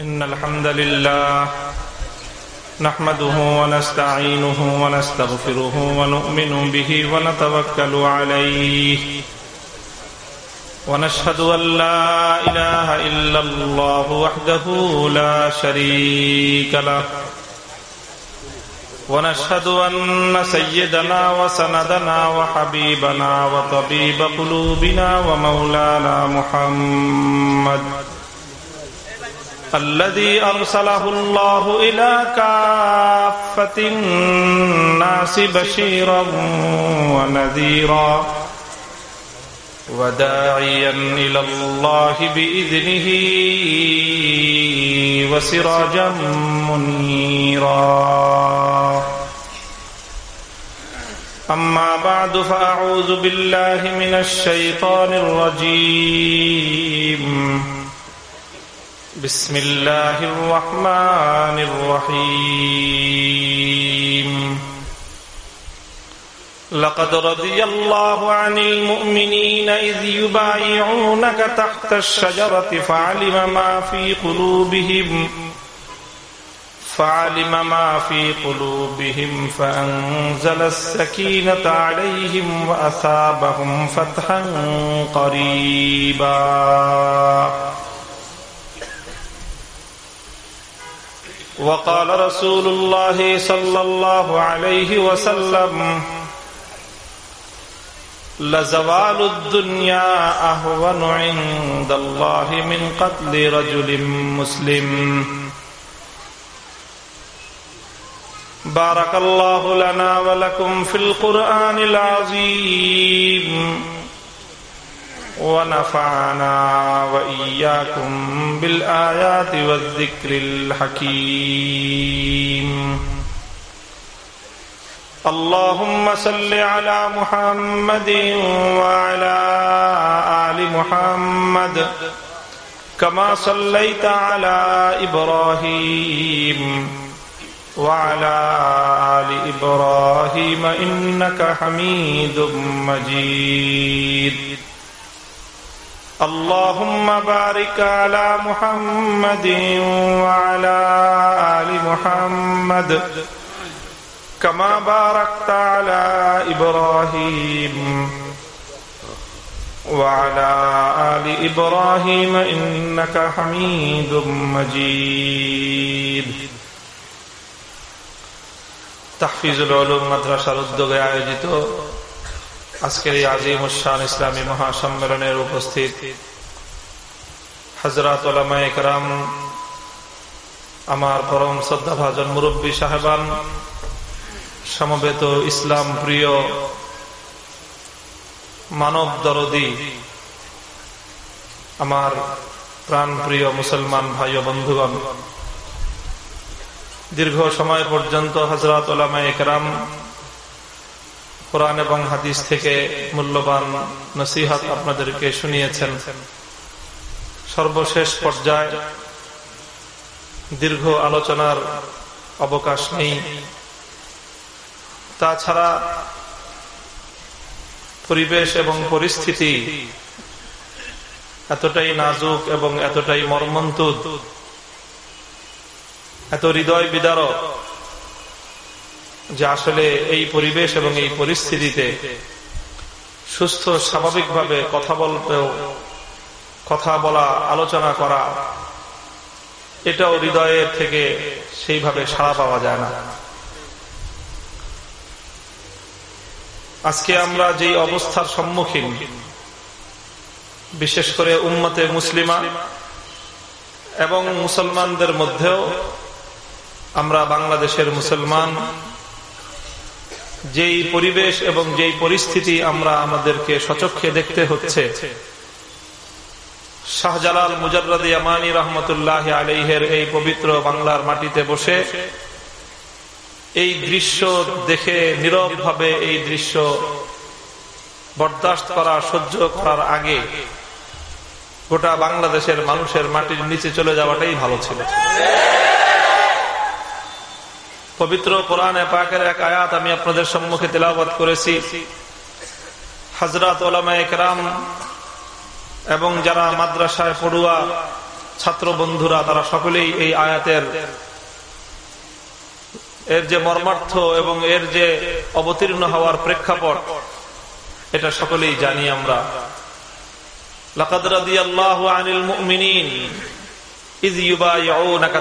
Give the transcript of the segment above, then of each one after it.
إن الحمد لله نحمده ونستعينه ونستغفره ونؤمن به ونتوكل عليه ونشهد أن لا إله إلا الله وحده لا شريك له ونشهد أن سيدنا وسندنا وحبيبنا وطبيب قلوبنا ومولانا محمد الذي أرسله الله إلى كافة الناس بشيرا ونذيرا وداعيا إلى الله بإذنه وسراجا منيرا. أما بعد فأعوذ بالله من الشيطان الرجيم. بسم الله الرحمن الرحيم. لقد رضي الله عن المؤمنين إذ يبايعونك تحت الشجرة فعلم ما في قلوبهم فعلم ما في قلوبهم فأنزل السكينة عليهم وأثابهم فتحا قريبا. وقال رسول الله صلى الله عليه وسلم، لزوال الدنيا أهون عند الله من قتل رجل مسلم. بارك الله لنا ولكم في القرآن العظيم. ونفعنا وإياكم بالآيات والذكر الحكيم. اللهم صل على محمد وعلى آل محمد كما صليت على إبراهيم وعلى آل إبراهيم إنك حميد مجيد. اللهم بارك على محمد وعلى آل محمد كما باركت على إبراهيم وعلى آل إبراهيم إنك حميد مجيد তাহফিজুল আলম মাদ্রাসার উদ্যোগে আয়োজিত আজকের এই আজিম উসান ইসলামী মহাসম্মেলনের উপস্থিত হজরত ওলামায়াম আমার পরম শ্রদ্ধাভাজন মুরব্বী সাহেবান, সমবেত ইসলাম প্রিয় মানব দরদি, আমার প্রাণ প্রিয় মুসলমান ভাই ও বন্ধুগণ, দীর্ঘ সময় পর্যন্ত হজরত ওলামা একরাম কোরআন এবং হাদিস থেকে মূল্যবান নসিহাত আপনাদেরকে শুনিয়েছেন। সর্বশেষ পর্যায়ে দীর্ঘ আলোচনার অবকাশ নেই। তাছাড়া পরিবেশ এবং পরিস্থিতি এতটাই নাজুক এবং এতটাই মর্মন্তুদ, এত হৃদয় বিদারক যে আসলে এই পরিবেশ এবং এই পরিস্থিতিতে সুস্থ, স্বাভাবিকভাবে কথা বলতেও, কথা বলা, আলোচনা করা, এটাও হৃদয়ের থেকে সেইভাবে সাড়া পাওয়া যায় না। আজকে আমরা যে অবস্থার সম্মুখীন, বিশেষ করে উম্মতে মুসলিমা এবং মুসলমানদের মধ্যেও আমরা বাংলাদেশের মুসলমান যেই পরিবেশ এবং যেই পরিস্থিতি আমরা আমাদেরকে সচক্ষে দেখতে হচ্ছে। শাহজালাল মুজারদি আমানি রহমতুল্লাহ আলহের এই পবিত্র বাংলার মাটিতে বসে এই দৃশ্য দেখে নীরব ভাবে এই দৃশ্য বরদাস্ত করা, সহ্য করার আগে গোটা বাংলাদেশের মানুষের মাটির নিচে চলে যাওয়াটাই ভালো ছিল। পবিত্র কোরআনে পাকের এক আয়াত আমি আপনাদের সম্মুখে তেলাবাত করেছি। হজরত ওলামা এবং যারা মাদ্রাসায় পড়ুয়া ছাত্র বন্ধুরা, তারা সকলেই এই আয়াতের এর যে মর্মার্থ এবং এর যে অবতীর্ণ হওয়ার প্রেক্ষাপট, এটা সকলেই জানি আমরা। লাকাদ আনিল মুমিনিন ইয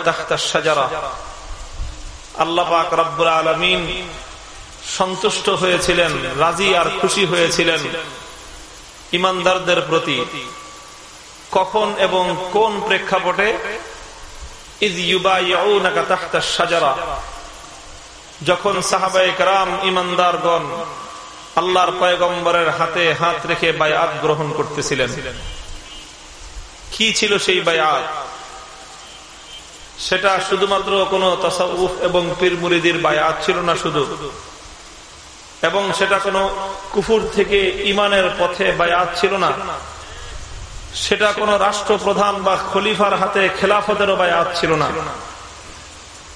তাহতা আশ-শাজারা আল্লাহ পাক রব্বুল আলমিন সন্তুষ্ট হয়েছিলেন, রাজি আর খুশি হয়েছিলেন ইমানদারদের প্রতি। কখন এবং কোন প্রেক্ষাপটে? যখন সাহাবায়ক রাম ইমানদারগণ আল্লাহর পয়গম্বরের হাতে হাত রেখে বায়াত গ্রহণ করতেছিলেন। কি ছিল সেই বায়াত? সেটা শুধুমাত্র কোন তসাউফ এবং পীর মুরিদির বায়াত ছিল না শুধু। এবং সেটা কোন কুফুর থেকে ইমানের পথে বায়াত ছিল না। সেটা কোন রাষ্ট্রপ্রধান বা খলিফার হাতে খেলাফতেরও বায়াত ছিল না।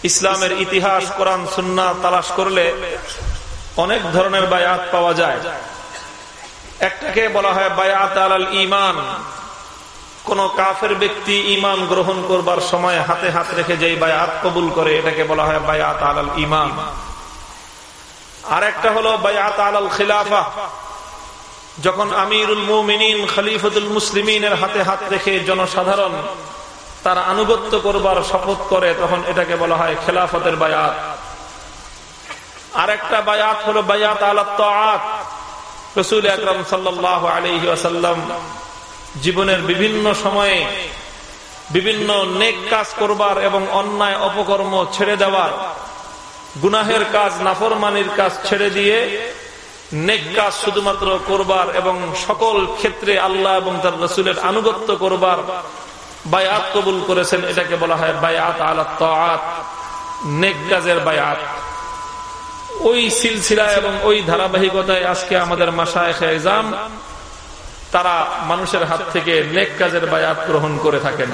ইসলামের ইতিহাস, কোরআন, সুন্না তালাশ করলে অনেক ধরনের বায়াত পাওয়া যায়। একটাকে বলা হয় বায়াত আলাল ইমান কোন কাফের ব্যক্তি ইমান গ্রহণ করবার সময় হাতে হাত রেখে যেই বায়াত কবুল করে, এটাকে বলা হয় বায়াত আলাল ইমান আর একটা হলো বায়াত আলাল খিলাফা। যখন আমিরুল মুমিনিন, খলিফতুল মুসলিমিনের হাতে হাত রেখে জনসাধারণ তার আনুগত্য করবার শপথ করে, তখন এটাকে বলা হয় খেলাফতের বায়াত। আর একটা বায়াত হলো বায়াত আলাত রসুল আকরম সাল্লাহ আলহি আসাল্লাম জীবনের বিভিন্ন সময়ে বিভিন্ন নেক কাজ করবার এবং অন্যায় অপকর্ম ছেড়ে দেওয়ার, গুনাহের কাজ, নাফরমানির কাজ ছেড়ে দিয়ে নেক কাজ শুধুমাত্র করবার এবং সকল ক্ষেত্রে আল্লাহ এবং তার রসুলের আনুগত্য করবার বায়াত কবুল করেছেন, এটাকে বলা হয় বায়াত আলাত নেক কাজের বায়াত। ওই সিলসিলা এবং ওই ধারাবাহিকতায় আজকে আমাদের মাসায় এজাম তারা মানুষের হাত থেকে নেক কাজের বায়াত গ্রহণ করে থাকেন।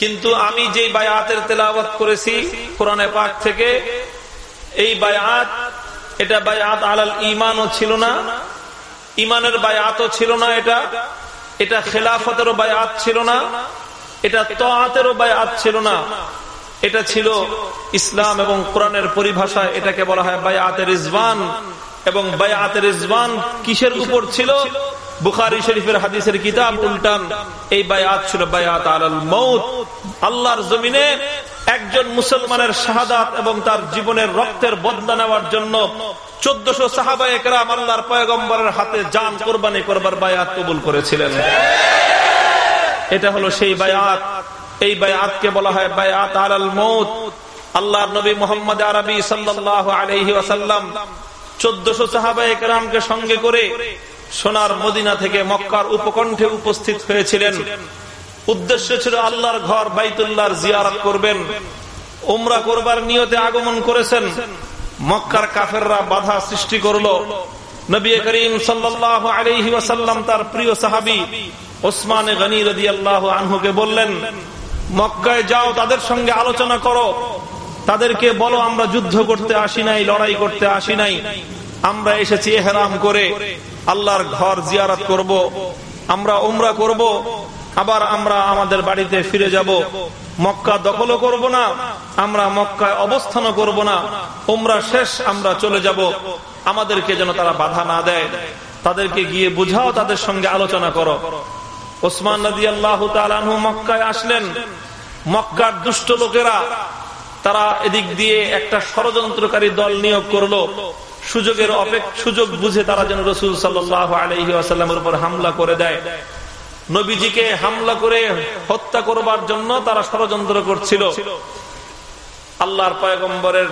কিন্তু আমি যে বায়াতের তেলাওয়াত করেছি কোরআনে পাক থেকে, এই বায়াত, এটা বায়াত আলাল ইমানও ছিল না ইমানের বায়াতও ছিল না এটা এটা খেলাফতেরও বায়াত ছিল না, এটা তাতেরও বায়াত ছিল না, এটা ছিল ইসলাম এবং কোরআনের পরিভাষায় এটাকে বলা হয় বায়াতের ইজবান এবং বায়াতের ইজবান কিসের উপর ছিল? বুখারি শরীফের হাদিসের কিতাব উল্টান। এই বায়াত ছিল বায়াত আলাল মৌত আল্লাহর জমিনে একজন মুসলমানের শাহাদাত এবং তার জীবনের রক্তের বদলা নেওয়ার জন্য চোদ্দশো সাহাবা একরাম পয়গম্বরের হাতে যান কোরবানি করবার বায়াত কবুল করেছিলেন। এটা হলো সেই বায়াত। এই বায়াতকে বলা হয় বায়াত আলাল মৌত আল্লাহর নবী মোহাম্মদ আরবি সাল্লাহ আলহি ওয়াসাল্লাম চোদ্দশো সাহাবা একরামকে সঙ্গে করে সোনার মদিনা থেকে মক্কার উপকণ্ঠে উপস্থিত হয়েছিলেন। উদ্দেশ্য ছিল আল্লাহর ঘর বাইতুল্লাহর জিয়ারত করবেন। উমরা করবার নিয়তে আগমন করেছেন। মক্কার কাফেররা বাধা সৃষ্টি করল। নবী করিম সাল্লাহ আলহি ওয়াসাল্লাম তার প্রিয় সাহাবি ওসমান গনি রদি আনহুকে বললেন, মক্কায় যাও, তাদের সঙ্গে আলোচনা করো। তাদেরকে বলো, আমরা যুদ্ধ করতে আসি নাই, লড়াই করতে আসি নাই আমরা এসেছি এহরাম করে, আল্লাহর ঘর জিয়ারত করব। আমরা উমরা করব। আবার আমরা আমাদের বাড়িতে ফিরে যাব মক্কা দখলও করব না, আমরা মক্কায় অবস্থানও করব না, উমরা শেষ, আমরা চলে যাব আমাদেরকে যেন তারা বাধা না দেয় তাদেরকে গিয়ে বুঝাও, তাদের সঙ্গে আলোচনা করো ওসমান নদী আল্লাহ মক্কায় আসলেন মক্কার দুষ্ট লোকেরা তারা এদিক দিয়ে একটা ষড়যন্ত্রকারী দল নিয়োগ করল। সুযোগের সুযোগ বুঝে তারা যেন রসুল সাল্লাহ আলহি আসাল্লামের উপর হামলা করে দেয়। নবীজিকে হামলা করে হত্যা করবার জন্য তারা ষড়যন্ত্র করছিল। আল্লাহর পয়গম্বরের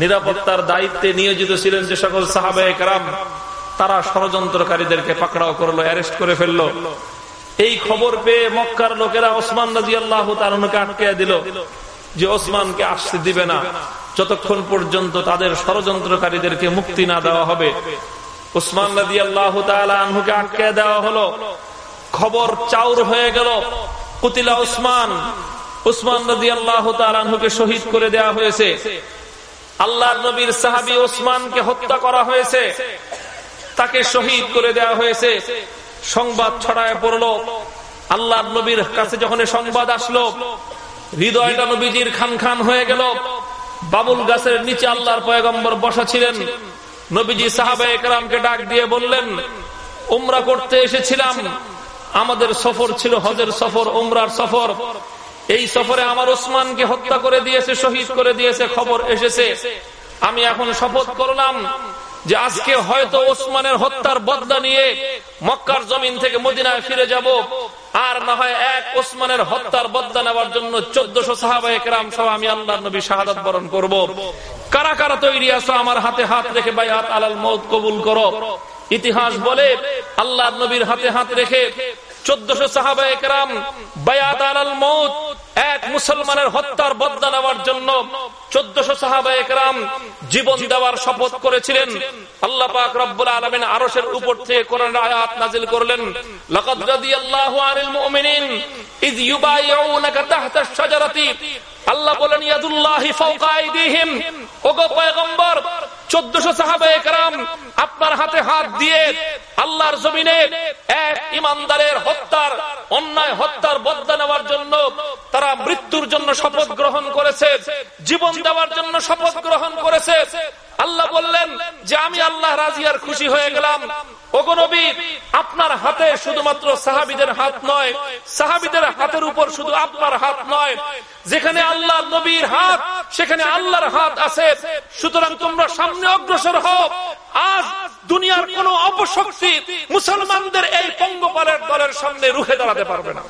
নিরাপত্তার দায়িত্বে নিয়োজিত ছিলেন যে সকল সাহাবাহ কারাম, তারা ষড়যন্ত্রকারীদেরকে পাকড়াও করল, অ্যারেস্ট করে ফেলল। এই খবর পেয়ে মক্কার লোকেরা ওসমান রাজি আল্লাহ তালকে আটকে দিল। যে ওসমানকে আসতে দিবে না। যতক্ষণ পর্যন্ত তাদের ষড়যন্ত্রকারীদেরকে মুক্তি না দেওয়া হবে। উসমান রাজি আল্লাহ আনহুকে আটকে দেওয়া হলো। খবর চাউর হয়ে গেল। কুতিলা উসমান উসমান নদী আল্লাহ তালহুকে শহীদ করে দেওয়া হয়েছে। আল্লাহ নবীর সাহাবি ওসমানকে হত্যা করা হয়েছে। তাকে শহীদ করে দেওয়া হয়েছে। সংবাদ ছড়ায় পড়ল। আল্লাহ নবীর কাছে যখন সংবাদ আসলো হৃদয়টা নবীজির খান খান হয়ে গেল। বাবুল গাছের নিচে আল্লাহর পয়গম্বর বসা ছিলেন। নবীজি সাহাবা একরামকে ডাক দিয়ে বললেন, উমরা করতে এসেছিলাম। আমাদের সফর ছিল হজের সফর, উমরার সফর। এই সফরে আমার ওসমানকে হত্যা করে দিয়েছে, শহীদ করে দিয়েছে, খবর এসেছে। আমি এখন শপথ করলাম যে আজকে হয়তো ওসমানের হত্যার বদলা নিয়ে মক্কার জমিন থেকে মদিনায় ফিরে যাব, আর না হয় এক ওসমানের হত্যার বদলা নেওয়ার জন্য চোদ্দশো সাহাবাহাম সহ আমি আল্লাহ নবী শাহাদ বরণ করব। কারা কারা তৈরি আছো আমার হাতে হাত রেখে ভাই হাত আলাল মত কবুল করো ইতিহাস বলে আল্লাহ নবীর হাতে হাত রেখে চোদ্দশো সাহাবা একরাম বায়াত আলাল মৌত এক মুসলমানের হত্যার বদলা নেওয়ার জন্য চোদ্দশো সাহাবা একরাম জীবন দেওয়ার শপথ করেছিলেন। আল্লাহ পাক রব্বুল আলমিন আরসের উপর থেকে কোরআন আয়াত নাজিল করলেন। লকদ রাদিয়াল্লাহু আনিল মুমিনিন ইয ইউবাইউনাকা আশ-শাজারাতি আল্লাহ বলেন আপনার হাতে হাত দিয়ে আল্লাহর জমিনে এক ইমানদারের হত্যার, অন্যায় হত্যার বদলা নেওয়ার জন্য তারা মৃত্যুর জন্য শপথ গ্রহণ করেছে, জীবন দেওয়ার জন্য শপথ গ্রহণ করেছে। আল্লাহ বললেন যে আমি আল্লাহ রাজিয়ার খুশি হয়ে গেলাম। আপনার হাতে শুধুমাত্র সাহাবিদের হাত নয়, সাহাবিদের হাতের উপর শুধু আপনার হাত নয়। যেখানে আল্লাহ নবীর হাত, সেখানে আল্লাহর হাত আছে। সুতরাং তোমরা সামনে অগ্রসর হও। আজ দুনিয়ার কোন অপশক্তি মুসলমানদের এই পঙ্গপালের দলের সামনে রুখে দাঁড়াতে পারবে না।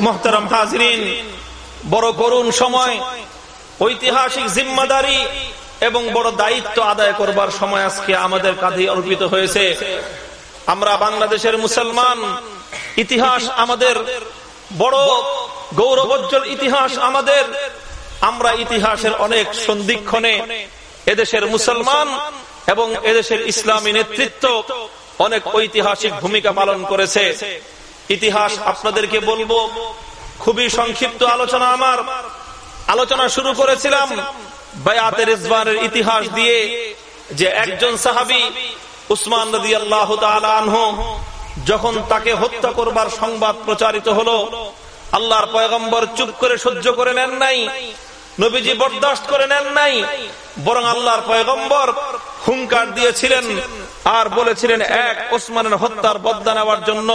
মোহতারাম হাজরিন, বড় করুণ সময়, ঐতিহাসিক জিম্মাদারি এবং বড় দায়িত্ব আদায় করবার সময় আজকে আমাদের কাঁধে অর্পিত হয়েছে। আমরা বাংলাদেশের মুসলমান, ইতিহাস আমাদের বড় গৌরবোজ্জ্বল ইতিহাস আমাদের। আমরা ইতিহাসের অনেক সন্ধিক্ষণে এদেশের মুসলমান এবং এদেশের ইসলামী নেতৃত্ব অনেক ঐতিহাসিক ভূমিকা পালন করেছে। ইতিহাস আপনাদেরকে বলব। খুবই সংক্ষিপ্ত আলোচনা আমার। আলোচনা শুরু করেছিলাম বায়াতের ইতিহাস দিয়ে যে একজন সাহাবি উসমান নদী আল্লাহ যখন তাকে হত্যা করবার সংবাদ প্রচারিত হলো, আল্লাহর পয়গম্বর চুপ করে সহ্য করে নেন নাই, নবীজি বরদাস্ত করে নেন নাই, বরং আল্লাহর পয়গম্বর হুঙ্কার দিয়েছিলেন আর বলেছিলেন, এক ওসমানের হত্যার বদলা নেওয়ার জন্য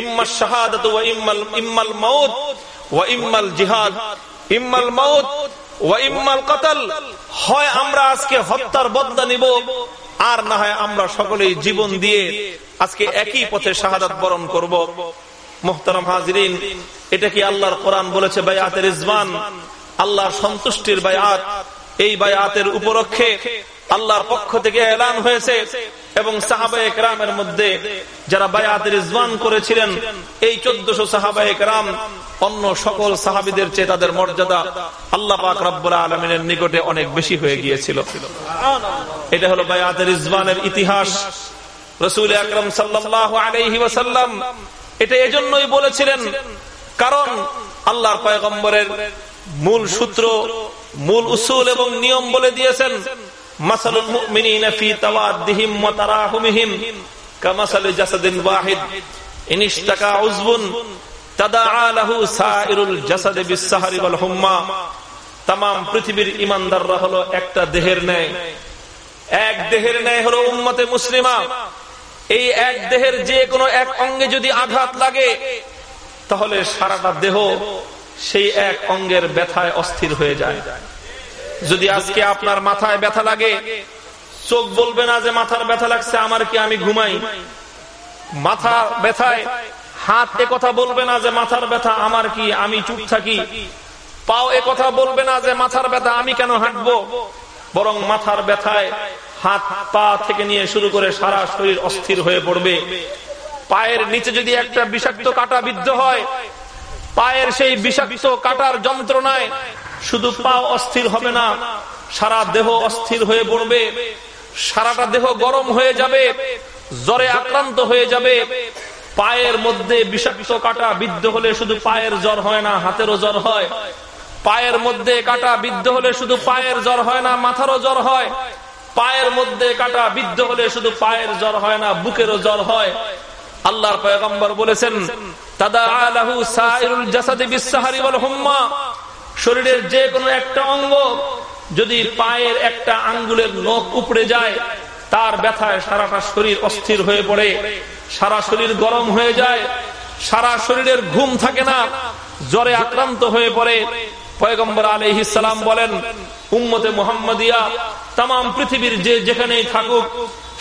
ইম্মাল শাহাদাত ওয়া ইম্মাল ইম্মাল মাউত ওয়া ইম্মাল জিহাদ। ইম্মাল মাউত ওয়া ইম্মাল কতল। হয় আমরা আজকে হত্যার বদলা নিব, আর না হয় আমরা সকলেই জীবন দিয়ে আজকে একই পথে শাহাদাত বরণ করব। মোহতারাম হাজরিন, এটা কি আল্লাহর কোরআন বলেছে, বায়াতের ইজমান আল্লাহর সন্তুষ্টির বায়াত। এই বায়াতের উপলক্ষে আল্লাহর পক্ষ থেকে এলান হয়েছে এবং সাহাবায়ক রামের মধ্যে যারা বায়াতের ইজমান করেছিলেন, এই চোদ্দশো সাহাবায়ক রাম অন্য সকল সাহাবিদের চেয়ে তাদের মর্যাদা আল্লাহ পাক রব্বুল আলমিনের নিকটে অনেক বেশি হয়ে গিয়েছিল। এটা হলো বায়াতের ইজমানের ইতিহাস। রসুল আকরম সাল্লাহ আলহি ওসাল্লাম এটা এজন্যই বলেছিলেন, কারণ আল্লাহর পয়গম্বরের মূল সূত্র, মূল উসুল এবং নিয়ম বলে দিয়েছেন তাওয়াদ্দিহিম ওয়া তারাহুমিহিম কামাসালি জাসাদিন ওয়াহিদ। ইন ইশতাকা উযবুন, তাদাআ লাহু সাইরুল জাসাদি বিসসাহরি ওয়াল পৃথিবীর ইমানদাররা হলো একটা দেহের এক দেহের ন্যায় হলো উম্মতে মুসলিমা। এই এক দেহের যে কোনো এক অঙ্গে যদি আঘাত লাগে, তাহলে সারাটা দেহ সেই এক অঙ্গের ব্যথায় অস্থির হয়ে যায়। যদি আজকে আপনার মাথায় ব্যথা লাগে, চোখ বলবে না যে মাথার ব্যথা লাগছে, আমার কি আমি ঘুমাই? মাথা ব্যথায়, হাত এ কথা বলবে না যে মাথার ব্যথা, আমার কি আমি চুপ থাকি? পাও এ কথা বলবে না যে মাথার ব্যথা, আমি কেন হাঁটবো? বরং মাথার ব্যথায় হাত পা থেকে নিয়ে শুরু করে সারা শরীর অস্থির হয়ে পড়বে। পায়ের নিচে যদি একটা বিষাক্ত কাটা বিদ্ধ হয়, পায়ের সেই বিষাক্ত কাটার যন্ত্রণায় শুধু পা অস্থির হবে না, সারা দেহ অস্থির হয়ে পড়বে, সারাটা দেহ গরম হয়ে যাবে, জ্বরে আক্রান্ত হয়ে যাবে। পায়ের মধ্যে বিষাক্ত কাটা বিদ্ধ হলে শুধু পায়ের জ্বর হয় না, হাতেরও জ্বর হয়। পায়ের মধ্যে কাটা বিদ্ধ হলে শুধু পায়ের জ্বর হয় না, মাথারও জ্বর হয়। পায়ের মধ্যে কাটা বিদ্ধ হলে শুধু পায়ের জ্বর হয় না, বুকেরও জ্বর হয়। আল্লাহর পয়গম্বর বলেছেন, তাদা আলাহু সাইরুল জাসাদি বিসাহারি বল হুম্মা। শরীরের যে কোনো একটা অঙ্গ যদি পায়ের একটা আঙ্গুলের নখ উপড়ে যায়, তার ব্যথায় সারাটা শরীর অস্থির হয়ে পড়ে, সারা শরীর গরম হয়ে যায়, সারা শরীরের ঘুম থাকে না, জ্বরে আক্রান্ত হয়ে পড়ে। পয়গম্বর আলহিসাম বলেন উম্মতে মোহাম্মদিয়া তাম পৃথিবীর যে যেখানেই থাকুক,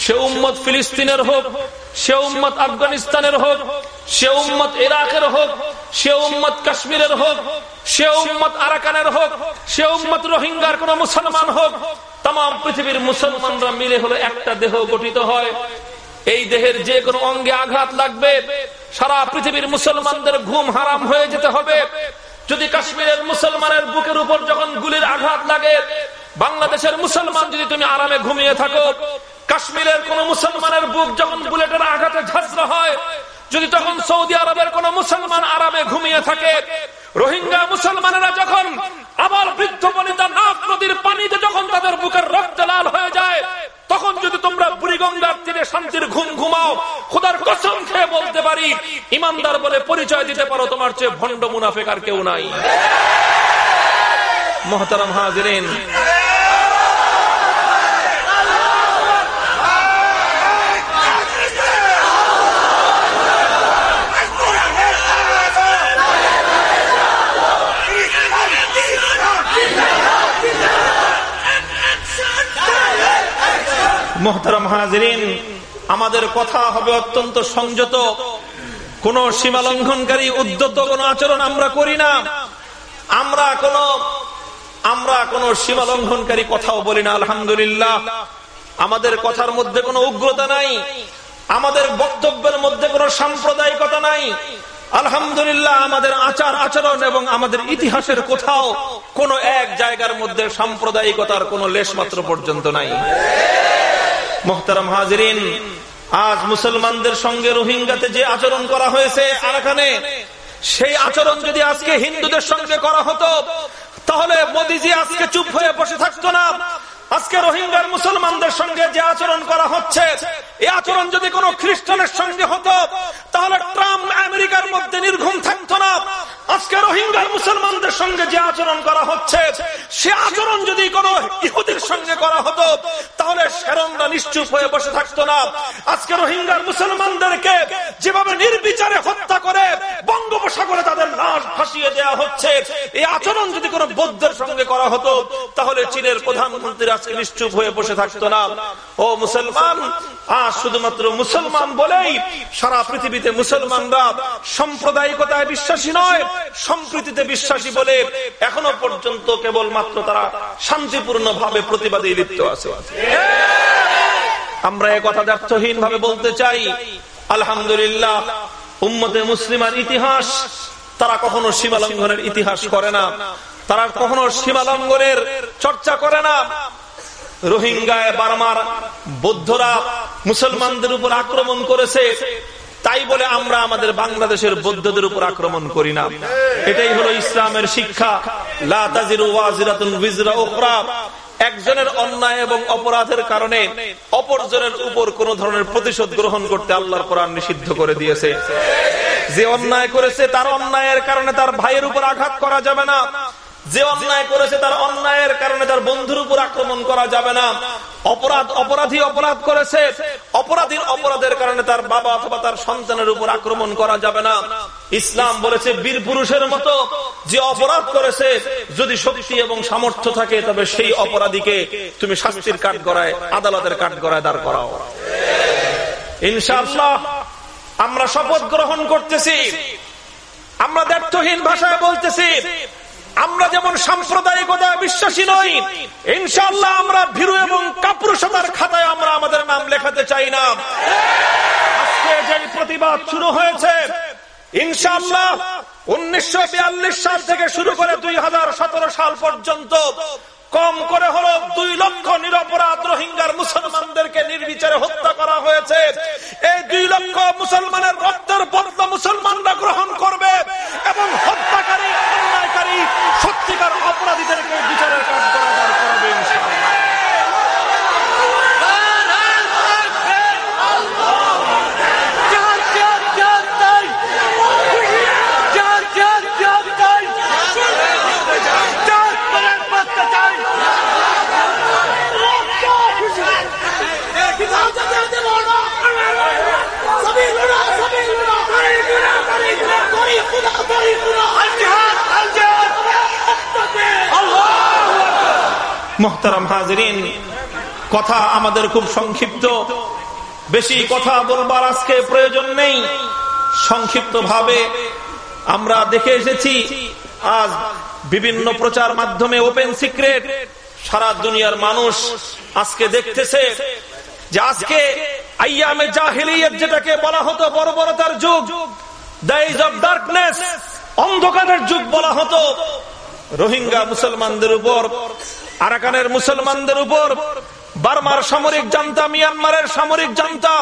সে উম্মত ফিলিস্তিনের হোক, সে উম্মত আফগানিস্তানের হোক, সে উম্মত ইরাকের হোক, সে উম্মত কাশ্মীরের হোক, সে উম্মত আরাকানের হোক, সে উম্মত রোহিঙ্গার কোন মুসলমান হোক তাম পৃথিবীর মুসলমানরা মিলে হলো একটা দেহ গঠিত হয়। এই দেহের যে কোনো অঙ্গে আঘাত লাগবে, সারা পৃথিবীর মুসলমানদের ঘুম হারাম হয়ে যেতে হবে। যদি কাশ্মীরের মুসলমানের বুকের উপর যখন গুলির আঘাত লাগে, বাংলাদেশের মুসলমান যদি তুমি আরামে ঘুমিয়ে থাকো, কাশ্মীরের কোন মুসলমানের বুক যখন বুলেটের আঘাতে ঝাঁসরা হয় যদি তখন সৌদি আরবের কোন মুসলমান আরামে ঘুমিয়ে থাকে, রোহিঙ্গা মুসলমানেরা যখন আবার বৃদ্ধ বনিতা নাক নদীর পানিতে যখন তাদের বুকের রক্ত লাল হয়ে যায়, তখন যদি তোমরা বুড়িগঙ্গার তীরে শান্তির ঘুম ঘুমাও, খোদার কসম খেয়ে বলতে পারি, ইমানদার বলে পরিচয় দিতে পারো তোমার চেয়ে ভণ্ড মুনাফেকার কেউ নাই। মহতারাম হাজরেন। মোহতারাম হাজরিন, আমাদের কথা হবে অত্যন্ত সংযত। কোন সীমা লঙ্ঘনকারী উদ্যত কোন আচরণ আমরা করি না। আমরা কোন আমরা কোন সীমা লঙ্ঘনকারী কথাও বলি না, আলহামদুলিল্লাহ। আমাদের কথার মধ্যে কোনো উগ্রতা নাই। আমাদের বক্তব্যের মধ্যে কোনো সাম্প্রদায়িকতা নাই। আলহামদুলিল্লাহ, আমাদের আচার আচরণ এবং আমাদের ইতিহাসের কোথাও কোন এক জায়গার মধ্যে সাম্প্রদায়িকতার কোন লেশ মাত্র পর্যন্ত নাই। মোহতারাম হাজরিন, আজ মুসলমানদের সঙ্গে রোহিঙ্গাতে যে আচরণ করা হয়েছে আরাকানে, সেই আচরণ যদি আজকে হিন্দুদের সঙ্গে করা হতো, তাহলে মোদিজি আজকে চুপ হয়ে বসে থাকতো না। আজকে রোহিঙ্গার মুসলমানদের সঙ্গে যে আচরণ করা হচ্ছে, এই আচরণ যদি কোন খ্রিস্টানের সঙ্গে হতো, তাহলে ট্রাম্প আমেরিকার মধ্যে নির্ঘুম থাকতো না। আজকে রোহিঙ্গার মুসলমানদের সঙ্গে যে আচরণ করা হচ্ছে, সে আচরণ যদি কোন ইহুদির সঙ্গে করা হতো, তাহলে সেরমরা নিশ্চুপ হয়ে বসে থাকতো না। আজকে রোহিঙ্গার মুসলমানদেরকে যেভাবে নির্বিচারে হত্যা করে বঙ্গোপসাগরে তাদের লাশ ভাসিয়ে দেওয়া হচ্ছে, এই আচরণ যদি কোন বৌদ্ধের সঙ্গে করা হতো, তাহলে চীনের প্রধানমন্ত্রী আজকে নিশ্চুপ হয়ে বসে থাকতো না। ও মুসলমান, আজ শুধুমাত্র মুসলমান বলেই সারা পৃথিবীতে মুসলমানরা সাম্প্রদায়িকতায় বিশ্বাসী নয়, সম্প্রীতিতে বিশ্বাসী বলে এখনও পর্যন্ত কেবলমাত্র তারা শান্তিপূর্ণ ভাবে প্রতিবাদী লিপ্ত আছে। আমরা এ কথা ব্যর্থহীন ভাবে বলতে চাই, আলহামদুলিল্লাহ, উম্মতে মুসলিমার ইতিহাস তারা কখনো সীমালঙ্ঘনের ইতিহাস করে না। তারা কখনো সীমালঙ্ঘনের চর্চা করে না। রোহিঙ্গায় বার্মার বৌদ্ধরা মুসলমানদের উপর আক্রমণ করেছে। তাই বলে আমরা আমাদের বাংলাদেশের বৌদ্ধদের উপর আক্রমণ করি না। এটাই হলো ইসলামের শিক্ষা। একজনের অন্যায় এবং অপরাধের কারণে অপরজনের উপর কোন ধরনের প্রতিশোধ গ্রহণ করতে আল্লাহর কোরআন নিষিদ্ধ করে দিয়েছে। যে অন্যায় করেছে, তার অন্যায়ের কারণে তার ভাইয়ের উপর আঘাত করা যাবে না। যে অন্যায় করেছে তার অন্যায়ের কারণে তার বন্ধুর উপর আক্রমণ করা যাবে না। অপরাধ, অপরাধী অপরাধ করেছে। অপরাধীর অপরাধের কারণে তার বাবা অথবা তার সন্তানের উপর আক্রমণ করা যাবে না। ইসলাম বলেছে, বীর পুরুষের মতো যে অপরাধ করেছে, যদি শক্তি এবং সামর্থ্য থাকে, তবে সেই অপরাধীকে তুমি শাস্তির কাঠ গড়ায় আদালতের কাঠ গড়ায় দাঁড় করাও। ইনশাআল্লাহ, আমরা শপথ গ্রহণ করতেছি। আমরা ব্যর্থহীন ভাষায় বলতেছি আমরা যেমন সাম্প্রদায়িকতা বিশ্বাসী নই ইনশাল্লাহ আমরা ভীরু এবং কাপুরুষতার খাতায় আমরা আমাদের নাম লেখাতে চাই না। আজকে যে প্রতিবাদ শুরু হয়েছে ইনশাল্লাহ উনিশশো সাল থেকে শুরু করে দুই হাজার সতেরো সাল পর্যন্ত কম করে হলো দুই লক্ষ নিরপরাধ রোহিঙ্গার মুসলমানদেরকে নির্বিচারে হত্যা করা হয়েছে। এই দুই লক্ষ মুসলমানের রক্তের বদলা মুসলমানরা গ্রহণ করবে এবং হত্যাকারী, অন্যায়কারী, সত্যিকার অপরাধীদেরকে বিচারের কাজ করা করাবে মোহতারাম হাজরিন, কথা আমাদের খুব সংক্ষিপ্ত। বেশি কথা বলবার আজকে প্রয়োজন নেই। সংক্ষিপ্ত ভাবে আমরা দেখে এসেছি, আজ বিভিন্ন প্রচার মাধ্যমে ওপেন সিক্রেট, সারা দুনিয়ার মানুষ আজকে দেখতেছে যে আজকে আইয়ামে জাহিলিয়ত যেটাকে বলা হতো বড় বর্বরতার যুগ দাইজ অফ ডার্কনেস অন্ধকারের যুগ বলা হতো। রোহিঙ্গা মুসলমানদের উপর আরাকানের মুসলমানদের উপর বার্মার সামরিক জান্তা, মিয়ানমারের সামরিক জান্তা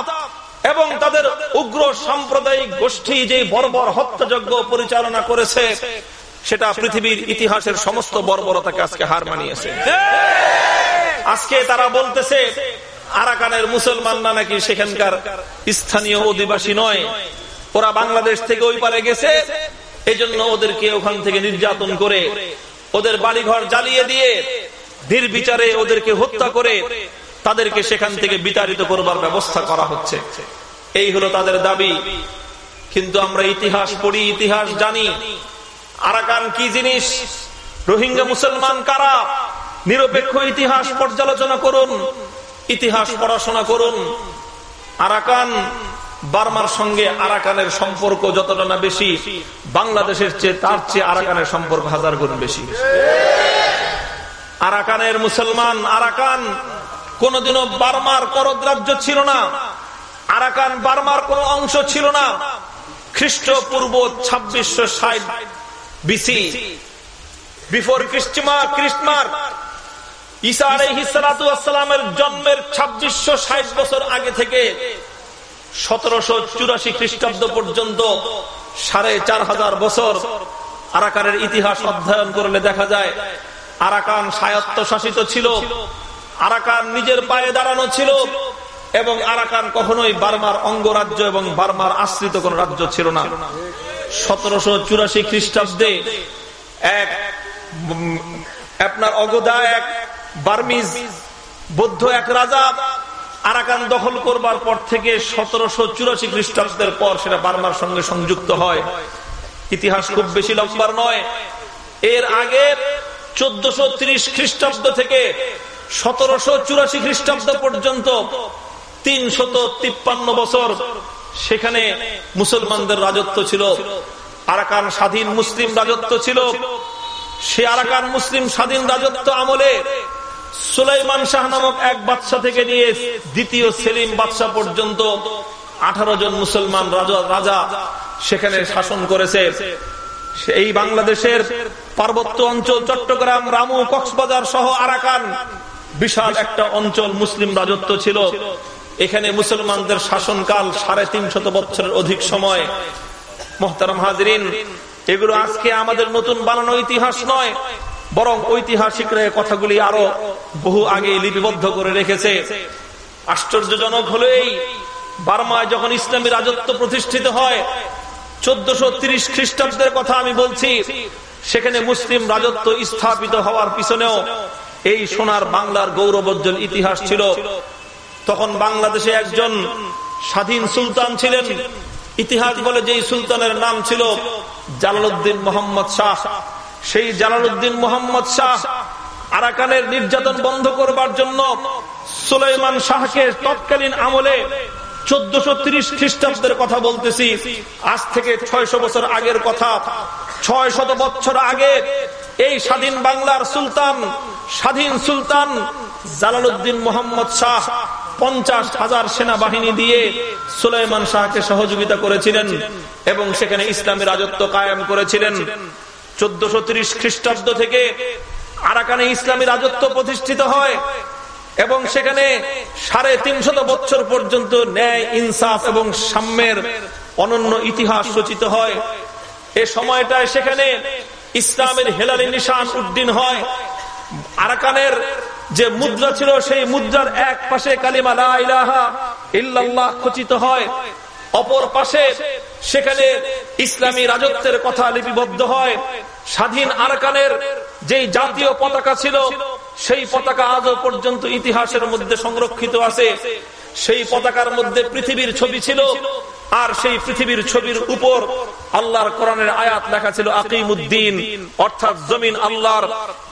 এবং তাদের উগ্র সাম্প্রদায়িক গোষ্ঠী যে বর্বর হত্যাযজ্ঞ পরিচালনা করেছে, সেটা পৃথিবীর ইতিহাসের সমস্ত বর্বরতাকে আজকে হার মানিয়েছে। আজকে তারা বলতেছে, আরাকানের মুসলমানরা নাকি সেখানকার স্থানীয় অধিবাসী নয়, ওরা বাংলাদেশ থেকে ওই পারে গেছে, এজন্য ওদেরকে ওখান থেকে নির্যাতন করে ওদের বাড়িঘর জ্বালিয়ে দিয়ে নির্বিচারে ওদেরকে হত্যা করে তাদেরকে সেখান থেকে বিতাড়িত করবার ব্যবস্থা করা হচ্ছে। এই হলো তাদের দাবি। কিন্তু আমরা ইতিহাস পড়ি, ইতিহাস জানি। আরাকান কি জিনিস? রোহিঙ্গা মুসলমান কারা? নিরপেক্ষ ইতিহাস পর্যালোচনা করুন, ইতিহাস পড়াশোনা করুন। আরাকান, বার্মার সঙ্গে আরাকানের সম্পর্ক যতটা না বেশি, বাংলাদেশের চেয়ে তার চেয়ে আরাকানের সম্পর্ক হাজার গুণ বেশি। আরাকানের মুসলমান, আরাকান কোনদিনও বার্মার করদ্রাজ্য ছিল না। আরাকান বার্মার কোন অংশ ছিল না। খ্রিস্টপূর্ব ছাব্বিশশো ষাট বিসি বিফোর খ্রিস্টমা খ্রিস্টমার ঈসা আলহিসালামের জন্মের ছাব্বিশশো ষাট বছর আগে থেকে সতেরোশো চুরাশি খ্রিস্টাব্দ পর্যন্ত সাড়ে চার হাজার বছর আরাকানের ইতিহাস অধ্যয়ন করলে দেখা যায় আরাকান স্বায়ত্ত শাসিত ছিল। আরাকান নিজের পায়ে দাঁড়ানো ছিল এবং আরাকান কখনোই বার্মার অঙ্গরাজ্য এবং বার্মার আশ্রিত কোন রাজ্য ছিল না। সতেরোশো চুরাশি খ্রিস্টাব্দে এক, আপনার অগদা এক বার্মিজ বৌদ্ধ এক রাজা আরাকান দখল করবার পর থেকে সতেরোশো চুরাশি খ্রিস্টাব্দের পর সেটা বার্মার সঙ্গে সংযুক্ত হয়। ইতিহাস খুব বেশি লম্বার নয়। এর আগে চোদ্দশো ত্রিশ খ্রিস্টাব্দ থেকে সতেরোশো চুরাশি খ্রিস্টাব্দ পর্যন্ত তিনশত তিপ্পান্ন বছর সেখানে মুসলমানদের রাজত্ব ছিল। আরাকান স্বাধীন মুসলিম রাজত্ব ছিল। সে আরাকান মুসলিম স্বাধীন রাজত্ব আমলে সুলাইমান শাহ নামক এক বাদশাহ থেকে নিয়ে দ্বিতীয় সেলিম বাদশাহ পর্যন্ত আঠারো জন মুসলমান রাজা সেখানে শাসন করেছে। এই বাংলাদেশের পার্বত্য অঞ্চল চট্টগ্রাম, রামু, কক্সবাজার সহ আরাকান বিশাল একটা অঞ্চল মুসলিম রাজত্ব ছিল। এখানে মুসলমানদের শাসনকাল সাড়ে তিনশত বছরের অধিক সময়। মোহতারাম হাজরিন, এগুলো আজকে আমাদের নতুন বানানো ইতিহাস নয়, বরং ঐতিহাসিকরা কথাগুলি আরও বহু আগে লিপিবদ্ধ করে রেখেছে। আশ্চর্যজনক হলো এই, বার্মায় যখন ইসলামী রাজত্ব প্রতিষ্ঠিত হয় চোদ্দশো তিরিশ খ্রিস্টাব্দের কথা আমি বলছি। সেখানে মুসলিম রাজত্ব স্থাপিত হওয়ার পিছনেও এই সোনার বাংলার গৌরবোজ্জ্বল ইতিহাস ছিল। তখন বাংলাদেশে একজন স্বাধীন সুলতান ছিলেন। ইতিহাস বলে যেই সুলতানের নাম ছিল জালালউদ্দিন মোহাম্মদ শাহ। সেই জালালউদ্দিন মোহাম্মদ শাহ আরাকানের নির্যাতন বন্ধ করবার জন্য সুলাইমান শাহকে তৎকালীন আমলে চোদ্দশো ত্রিশ খ্রিস্টাব্দের কথা বলতেছি। আজ থেকে ছয়শো বছর আগের কথা। ছয় শত বছর আগে এই স্বাধীন বাংলার সুলতান, স্বাধীন সুলতান জালালউদ্দিন মোহাম্মদ শাহ পঞ্চাশ হাজার সেনাবাহিনী দিয়ে সুলাইমান শাহকে সহযোগিতা করেছিলেন এবং সেখানে ইসলামী রাজত্ব কায়েম করেছিলেন। চোদ্দশো খ্রিস্টাব্দ থেকে আরাকানে ইসলামী রাজত্ব প্রতিষ্ঠিত হয়। এবং সেখানে সাড়ে তিনশত বছর পর্যন্ত ন্যায়, ইনসাফ এবং সাম্যের অনন্য ইতিহাস রচিত হয়। এ সময়টায় সেখানে ইসলামের হেলালি নিশান উদ্দিন হয়। আরাকানের যে মুদ্রা ছিল, সেই মুদ্রার এক পাশে কালিমা ইল্লাল্লাহ খচিত হয়। অপর পাশে সেখানে ইসলামী রাজত্বের কথা লিপিবদ্ধ হয়। স্বাধীন আরাকানের যে জাতীয় পতাকা ছিল সেই পতাকা আজও পর্যন্ত ইতিহাসের মধ্যে সংরক্ষিত আছে। সেই পতাকার মধ্যে পৃথিবীর ছবি ছিল, আর সেই পৃথিবীর ছবির উপর আল্লাহর কোরআনের আয়াত লেখা ছিল, আকিমুদ্দিন, অর্থাৎ জমিন আল্লাহর।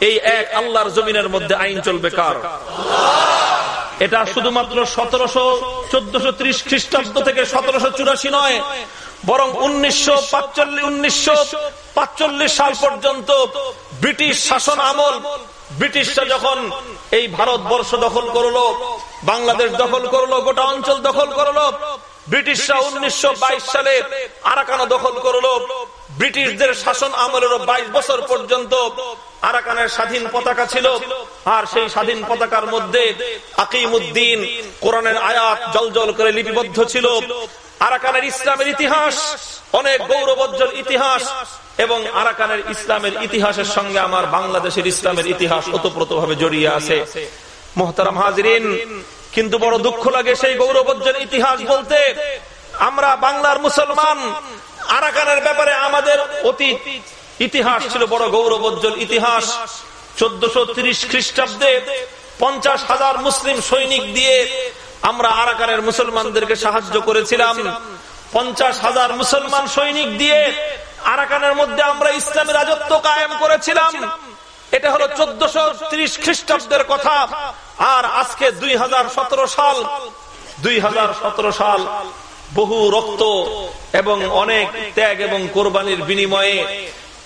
এই এক আল্লাহর জমিনের মধ্যে আইন চলবে কার? এটা শুধুমাত্র সতেরোশো, চোদ্দশো ত্রিশ খ্রিস্টাব্দ থেকে সতেরোশো চুরাশি নয়, বরং উনিশশো পাঁচচল্লিশ, উনিশশো সাল পর্যন্ত ব্রিটিশ শাসন আমল ব্রিটিশরা যখন এই ভারতবর্ষ দখল করল, বাংলাদেশ দখল করল, গোটা অঞ্চল দখল করল, ব্রিটিশরা উনিশশো বাইশ সালে আরাকানা দখল করল। ব্রিটিশদের শাসন আমলের বাইশ বছর পর্যন্ত আরাকানের স্বাধীন পতাকা ছিল। আর সেই স্বাধীন পতাকার মধ্যে আকিমুদ্দিন কোরআনের আয়াত জল জল করে লিপিবদ্ধ ছিল। আরাকানের ইসলামের ইতিহাস অনেক গৌরবোজ্জ্বল ইতিহাস এবং আরাকানের ইসলামের ইতিহাসের সঙ্গে আমার বাংলাদেশের ইসলামের ইতিহাস ওতপ্রোত ভাবে জড়িয়ে আছে। মোহতারাম হাজরিন, কিন্তু বড় দুঃখ লাগে সেই গৌরবোজ্জ্বল ইতিহাস বলতে, আমরা বাংলার মুসলমান, আরাকানের ব্যাপারে আমাদের অতীত ইতিহাস ছিল বড় গৌরবোজ্জ্বল ইতিহাস। চোদ্দশো তিরিশ খ্রিস্টাব্দে পঞ্চাশ হাজার মুসলিম সৈনিক দিয়ে আমরা আরাকানের মুসলমানদেরকে সাহায্য করেছিলাম। পঞ্চাশ হাজার মুসলমান সৈনিক দিয়ে আরাকানের মধ্যে আমরা ইসলামী রাজত্ব কায়েম করেছিলাম। এটা হলো চোদ্দশো ত্রিশ খ্রিস্টাব্দের কথা। আর আজকে দুই সাল দুই সাল বহু রক্ত এবং অনেক ত্যাগ এবং কোরবানির বিনিময়ে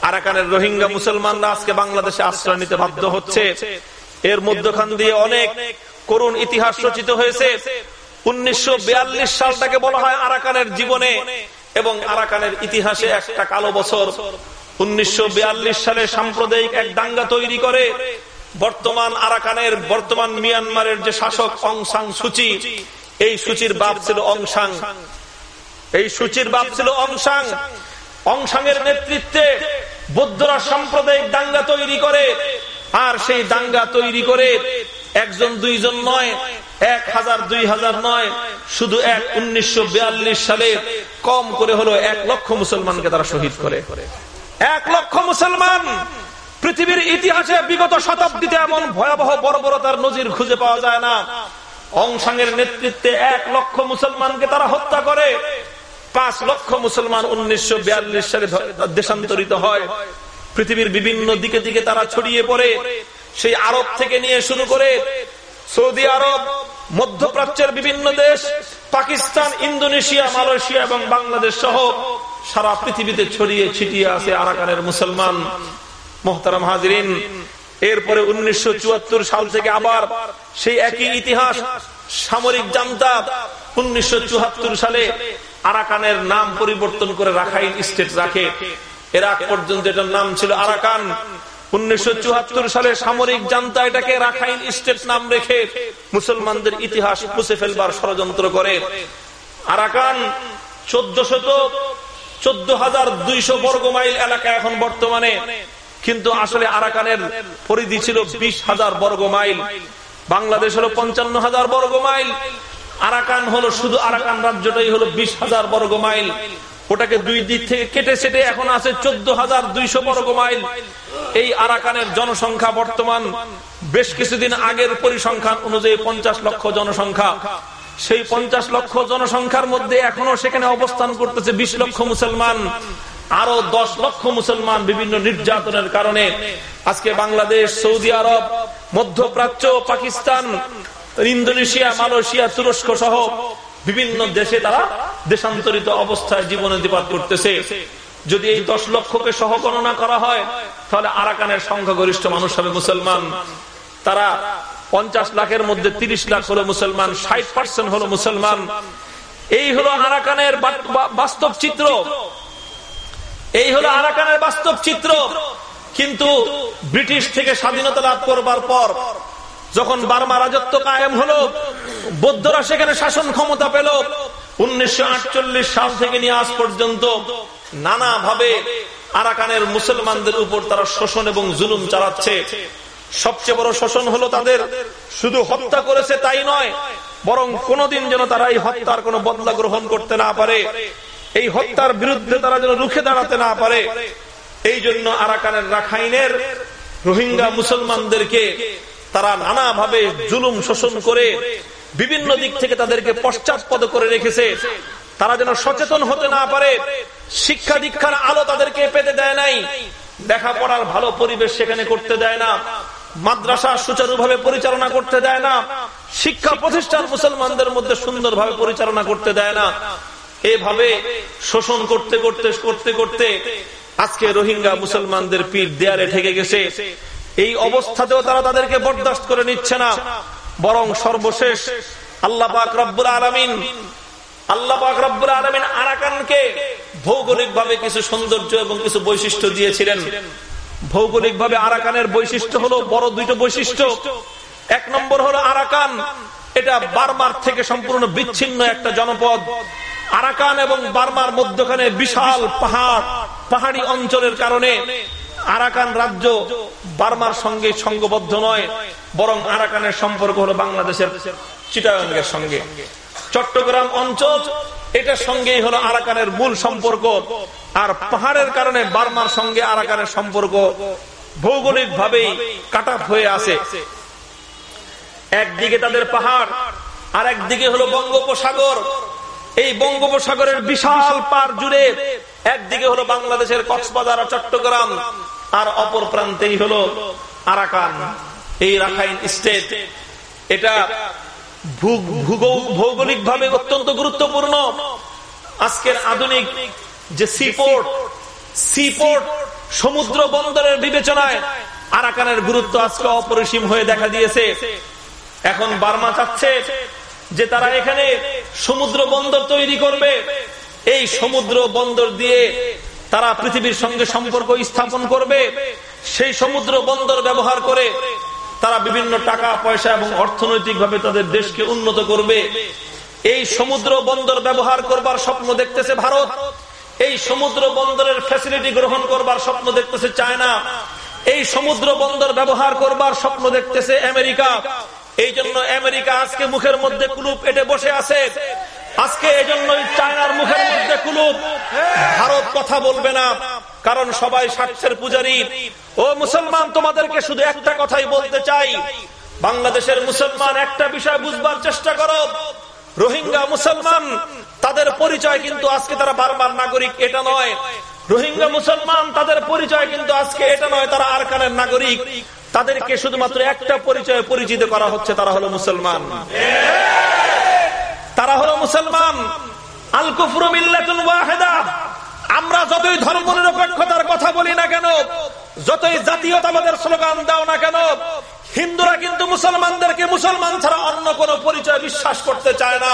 আরাকানের রোহিঙ্গা মুসলমানরা আজকে বাংলাদেশে আশ্রয় নিতে বাধ্য হচ্ছে। এর মধ্যখান দিয়ে অনেক করুণ ইতিহাস রচিত হয়েছে। উনিশশো বিয়াল্লিশ সালটাকে বলা হয় আরাকানের জীবনে এবং আরাকানের ইতিহাসে একটা কালো বছর। উনিশশো সালে সাম্প্রদায়িক এক দাঙ্গা তৈরি করে বর্তমান আরাকানের, বর্তমান মিয়ানমারের যে শাসক অংসাং সুচি, এই সূচির বাপ ছিল অংসাং এই সূচির বাপ ছিল অংসাং অংসাংয়ের নেতৃত্বে বৌদ্ধরা সাম্প্রদায়িক দাঙ্গা তৈরি করে। আর সেই দাঙ্গা তৈরি করে একজন, দুইজন নয় এক হাজার, দুই হাজার নয়, শুধু এক উনিশশো সালে কম করে হলো এক লক্ষ মুসলমানকে তারা শহীদ করে। এক লক্ষ মুসলমান পৃথিবীর ইতিহাসে বিগত শতাব্দীতে এমন ভয়াবহ বর্বরতার নজির খুঁজে পাওয়া যায় না। অংসাঙের নেতৃত্বে এক লক্ষ মুসলমানকে তারা হত্যা করে। পাঁচ লক্ষ মুসলমান উনিশশো বিয়াল্লিশ সালে দেশান্তরিত হয়। পৃথিবীর বিভিন্ন দিকে দিকে তারা ছড়িয়ে পড়ে। সেই আরব থেকে নিয়ে শুরু করে সৌদি আরব, মধ্যপ্রাচ্যের বিভিন্ন দেশ, পাকিস্তান, ইন্দোনেশিয়া, মালয়েশিয়া এবং বাংলাদেশ সহ সারা পৃথিবীতে ছড়িয়ে ছিটিয়ে আছে আরাকানের মুসলমান মোহতারাম হাজরিন। এরপরে উনিশশো সাল থেকে আবার সেই একই ইতিহাস, সামরিক জান্তা উনিশশো চুয়াত্তর সালে আরাকানের নাম পরিবর্তন করে রাখাইন স্টেট রাখে। এর আগ পর্যন্ত এটার নাম ছিল আরাকান। মুসলমানদের ইতিহাস মুছে ফেলবার ষড়যন্ত্র করে। চোদ্দ হাজার দুইশো বর্গ মাইল এলাকা এখন বর্তমানে। কিন্তু আসলে আরাকানের পরিধি ছিল বিশ হাজার বর্গ মাইল। বাংলাদেশ হলো পঞ্চান্ন হাজার বর্গ মাইল। আরাকান হলো শুধু আরাকান রাজ্যটাই হলো বিশ হাজার বর্গ মাইল। ওটাকে দুই দিক থেকে কেটে সেটে এখন আছে চোদ্দ হাজার দুইশো বর্গ মাইল। এই আরাকানের জনসংখ্যা বর্তমান বেশ কিছুদিন আগের পরিসংখ্যান অনুযায়ী পঞ্চাশ লক্ষ জনসংখ্যা। সেই পঞ্চাশ লক্ষ জনসংখ্যার মধ্যে এখনও সেখানে অবস্থান করতেছে বিশ লক্ষ মুসলমান আরও দশ লক্ষ মুসলমান বিভিন্ন নির্যাতনের কারণে। আজকে বাংলাদেশ, সৌদি আরব, মধ্যপ্রাচ্য, পাকিস্তান, ইন্দোনেশিয়া, মালয়েশিয়া, তুরস্ক সহ বিভিন্ন দেশে তারা দেশান্তরিত অবস্থায় জীবন অতিপাত করতেছে। যদি এই দশ লক্ষকে সহ গণনা করা হয়, তাহলে আরাকানের সংখ্যাগরিষ্ঠ মানুষ হবে মুসলমান। তারা পঞ্চাশ লাখের মধ্যে তিরিশ লাখ হলো মুসলমান, ষাট পার্সেন্ট হলো মুসলমান। এই হলো আরাকানের বাস্তব চিত্র। এই হলো আরাকানের বাস্তব চিত্র। কিন্তু ব্রিটিশ থেকে স্বাধীনতা লাভ করবার পর যখন বার্মা রাজত্ব কায়েম হলো, বৌদ্ধরা সেখানে শাসন ক্ষমতা পেল। উনিশশো সাল থেকে নিয়ে আজ পর্যন্ত নানা ভাবে আরাকানের মুসলমানদের উপর তারা শোষণ এবং জুলুম চালাচ্ছে। সবচেয়ে বড় শোষণ হলো তাদের শুধু হত্যা করেছে তাই নয়, বরং কোনদিন যেন তারা এই হত্যার কোনো বদলা গ্রহণ করতে না পারে। এই হত্যার বিরুদ্ধে তারা যেন রুখে দাঁড়াতে না পারে। এই জন্য আরাকানের রাখাইনের রোহিঙ্গা মুসলমানদেরকে তারা নানাভাবে জুলুম শোষণ করে বিভিন্ন দিক থেকে তাদেরকে পশ্চাৎপদ করে রেখেছে। তারা যেন সচেতন হতে না পারে, শিক্ষা দীক্ষার আলো তাদেরকে পেতে দেয় নাই লেখাপড়ার ভালো পরিবেশ সেখানে করতে দেয় না, মাদ্রাসা সুচারুভাবে পরিচালনা করতে দেয় না, শিক্ষা প্রতিষ্ঠান মুসলমানদের মধ্যে সুন্দরভাবে পরিচালনা করতে দেয় না। এভাবে শোষণ করতে করতে করতে করতে আজকে রোহিঙ্গা মুসলমানদের পিঠ দেয়ারে ঠেকে গেছে। এই অবস্থাতেও তারা তাদেরকে বরদাস্ত করে নিচ্ছে না। বরং সর্বশেষ আল্লাহ পাক আলমিন, আল্লাহ পাক আলমিন আরাকানকে ভৌগোলিক ভাবে কিছু সৌন্দর্য এবং কিছু বৈশিষ্ট্য দিয়েছিলেন। ভৌগোলিক ভাবে আরাকানের বৈশিষ্ট্য হলো বড় দুইটা বৈশিষ্ট্য। এক নম্বর হলো আরাকান, এটা বার্মার থেকে সম্পূর্ণ বিচ্ছিন্ন একটা জনপদ। আরাকান এবং বার্মার মধ্যখানে বিশাল পাহাড়, পাহাড়ি অঞ্চলের কারণে আরাকান রাজ্য বার্মার সঙ্গে সঙ্গবদ্ধ নয়, বরং আরাকানের সম্পর্ক হলো বাংলাদেশের চিটাগাঙ্গের সঙ্গে। চট্টগ্রাম অঞ্চল, এটার সঙ্গেই হলো আরাকানের মূল সম্পর্ক। আর পাহাড়ের কারণে বার্মার সঙ্গে আরাকানের সম্পর্ক ভৌগোলিক ভাবেই কাটা হয়ে আছে। একদিকে তাদের পাহাড় আর একদিকে হলো বঙ্গোপসাগর। এই বঙ্গোপসাগরের বিশাল পার জুড়ে একদিকে হলো বাংলাদেশের কক্সবাজার চট্টগ্রাম। আর অপর প্রান্তেই হলো আরাকান, এই রাখাইন স্টেট। এটা ভৌগোলিক ভাবে অত্যন্ত গুরুত্বপূর্ণ। আজকের আধুনিক যে সিপোর্ট সিপোর্ট সমুদ্র বন্দরের বিবেচনায় আরাকানের গুরুত্ব আজকে অপরিসীম হয়ে দেখা দিয়েছে। এখন বার্মা চাচ্ছে যে তারা এখানে সমুদ্র বন্দর তৈরি করবে। এই সমুদ্র বন্দর দিয়ে তারা পৃথিবীর সঙ্গে সম্পর্ক স্থাপন করবে, সেই সমুদ্র বন্দর ব্যবহার করে তারা বিভিন্ন টাকা, পয়সা এবং অর্থনৈতিক ভাবে তাদের দেশকে উন্নত করবে। এই সমুদ্র বন্দর ব্যবহার করবার স্বপ্ন দেখতেছে ভারত। এই সমুদ্র বন্দরের ফ্যাসিলিটি গ্রহণ করবার স্বপ্ন দেখতেছে চায়না। এই সমুদ্র বন্দর ব্যবহার করবার স্বপ্ন দেখতেছে আমেরিকা। এই জন্য আমেরিকা আজকে মুখের মধ্যে কুলুপ এটে বসে আছে। আজকে এই জন্যই চায়নার মুখের মধ্যে কুলুপ। ভারত কথা বলবে না, কারণ সবাই স্বার্থের পূজারী। ও মুসলমান, তোমাদেরকে শুধু একটা কথাই বলতে চাই। বাংলাদেশের মুসলমান একটা বিষয় বুঝবার চেষ্টা করো। রোহিঙ্গা মুসলমান, তাদের পরিচয় কিন্তু আজকে তারা বারবার নাগরিক, এটা নয়। রোহিঙ্গা মুসলমান, তাদের পরিচয় কিন্তু আজকে এটা নয়, তারা আরকানের নাগরিক। তাদেরকে শুধুমাত্র একটা পরিচয় পরিচিত করা হচ্ছে, তারা হলো মুসলমান। তারা হলো মুসলমান। আল কুফরুমিল্লাতুল ওয়াহেদা। আমরা যতই ধর্ম নিরপেক্ষতার কথা বলি না কেন, যতই জাতীয়তাবাদের স্লোগান দাও না কেন হিন্দুরা কিন্তু মুসলমানদেরকে মুসলমান ছাড়া অন্য কোন পরিচয় বিশ্বাস করতে চায় না।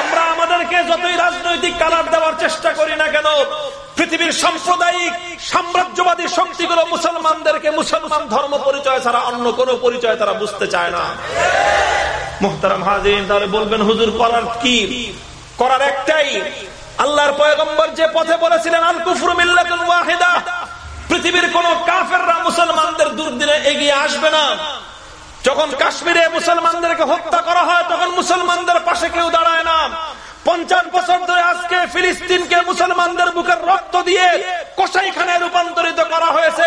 আমরা আমাদেরকে যতই রাজনৈতিক কালার দেওয়ার চেষ্টা করি না কেন, পৃথিবীর সাম্প্রদায়িক সাম্রাজ্যবাদী শক্তিগুলো মুসলমানদেরকে মুসলমান ধর্ম পরিচয় ছাড়া অন্য কোন পরিচয় তারা বুঝতে চায় না। মোহতারাম হাজিন তাহলে বলবেন, হুজুর, করার কি? করার একটাই, আল্লাহর পয়গম্বর যে পথে বলেছিলেন আল কুফরু মিল্লাতুল ওয়াহিদা। পৃথিবীর কোন কাফেররা মুসলমানদের দুর্দিনে এগিয়ে আসবে না। যখন কাশ্মীরে মুসলমানদেরকে হত্যা করা হয়, তখন মুসলমানদের পাশে কেউ দাঁড়ায় না। পঞ্চাশ বছর ধরে আজকে ফিলিস্তিনকে মুসলমানদের বুকের রক্ত দিয়ে কোসাইখানে রূপান্তরিত করা হয়েছে।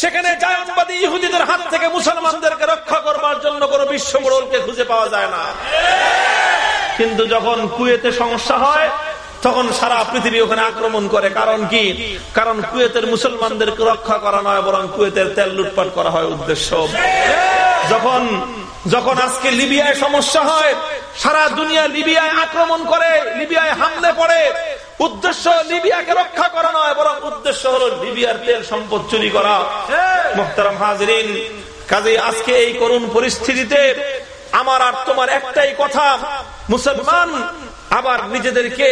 সেখানে জায়নবাদী ইহুদিদের হাত থেকে মুসলমানদেরকে রক্ষা করবার জন্য কোন বিশ্ব মোড়লকে খুঁজে পাওয়া যায় না। কিন্তু যখন কুয়েতে সমস্যা হয় তখন সারা পৃথিবী ওখানে আক্রমণ করে। কারণ কি? কারণ কুয়েতের মুসলমানদেরকে রক্ষা করা নয়, বরং কুয়েতের তেল লুটপাট করা হয় উদ্দেশ্য। যখন যখন আজকে লিবিয়ায় সমস্যা হয়, সারা দুনিয়া লিবিয়ায় আক্রমণ করে, লিবিয়ায় হামলে পড়ে। উদ্দেশ্য লিবিয়াকে রক্ষা করা নয়, বরং উদ্দেশ্য হলো লিবিয়ার তেল সম্পদ চুরি করা। মোহতারাম হাজরিন, কাজে আজকে এই করুণ পরিস্থিতিতে আমার আর তোমার একটাই কথা, মুসলমান আবার নিজেদেরকে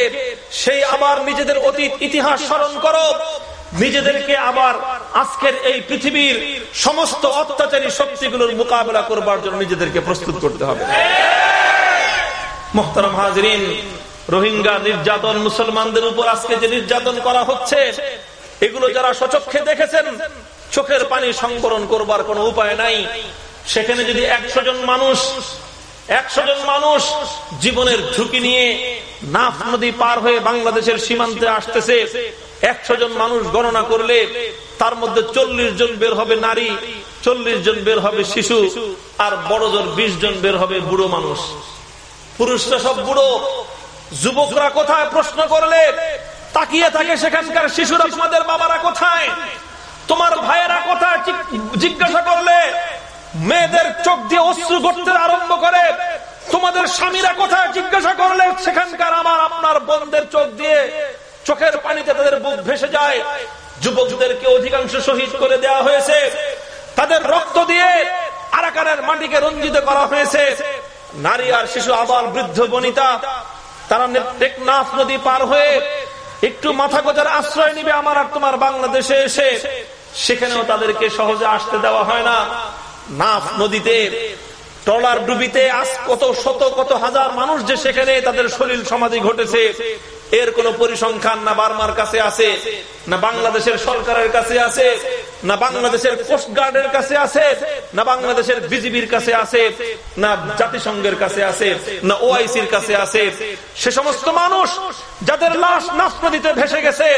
সেই আবার নিজেদের অতীত ইতিহাস স্মরণ করো। নিজেদেরকে আবার আজকের এই পৃথিবীর সমস্ত অত্যাচারী শক্তিগুলোর মোকাবেলা করবার জন্য নিজেদেরকে প্রস্তুত করতে হবে। মোহতারাম হাজরিন, রোহিঙ্গা নির্যাতন মুসলমানদের উপর আজকে যে নির্যাতন করা হচ্ছে, এগুলো যারা সচক্ষে দেখেছেন, চোখের পানি সংবরণ করবার কোন উপায় নাই। সেখানে যদি একশো জন মানুষ একশো জন মানুষ জীবনের ঝুঁকি নিয়ে নাফ নদী পার হয়ে বাংলাদেশের সীমান্তে আসতেছে। একশো জন মানুষ গণনা করলে তার মধ্যে চল্লিশ জন বের হবে নারী, চল্লিশ জন বের হবে শিশু, আর বড় জন বিশ জন বের হবে বুড়ো মানুষ। পুরুষরা সব বুড়ো। যুবকরা কোথায় প্রশ্ন করলে? তাকিয়ে থাকে সেখানকার শিশুরা, তোমাদের বাবারা কোথায়? তোমার ভাইয়েরা কোথায়? জিজ্ঞাসা করলে মেয়েদের চোখ দিয়ে অশ্রু করতে আরম্ভ করে। তোমাদের স্বামীরা কোথায় জিজ্ঞাসা করলে সেখানকার আমার আপনার বোনদের চোখ দিয়ে চোখের পানিতে তাদের বুক ভেসে যায়। যুবকদেরকে অধিকাংশ শহীদ করে দেওয়া হয়েছে। তাদের রক্ত দিয়ে আরাকারের মাটিকে রঞ্জিত করা হয়েছে। নারী আর শিশু আবার বৃদ্ধ বনিতা। তারা টেকনাফ নদী পার হয়ে একটু মাথা গোজার আশ্রয় নিবে আমার আর তোমার বাংলাদেশে এসে। সেখানেও তাদেরকে সহজে আসতে দেওয়া হয় না। নাফ নদীতে, ট্রলার ডুবিতে আজ কত শত, কত হাজার মানুষ যে সেখানে তাদের শরীর সমাধি ঘটেছে, এর কোন পরিসংখ্যান না বার্মার কাছে আছে, না বাংলাদেশের সরকারের কাছে আছে, না বাংলাদেশের কোস্ট গার্ডের কাছে আছে, না বাংলাদেশের বিজিবির কাছে আছে, না জাতিসংঘের কাছে আছে, না ওআইসির কাছে আছে। সে সমস্ত মানুষ যাদের লাশ নাচ নদীতে ভেসে গেছে,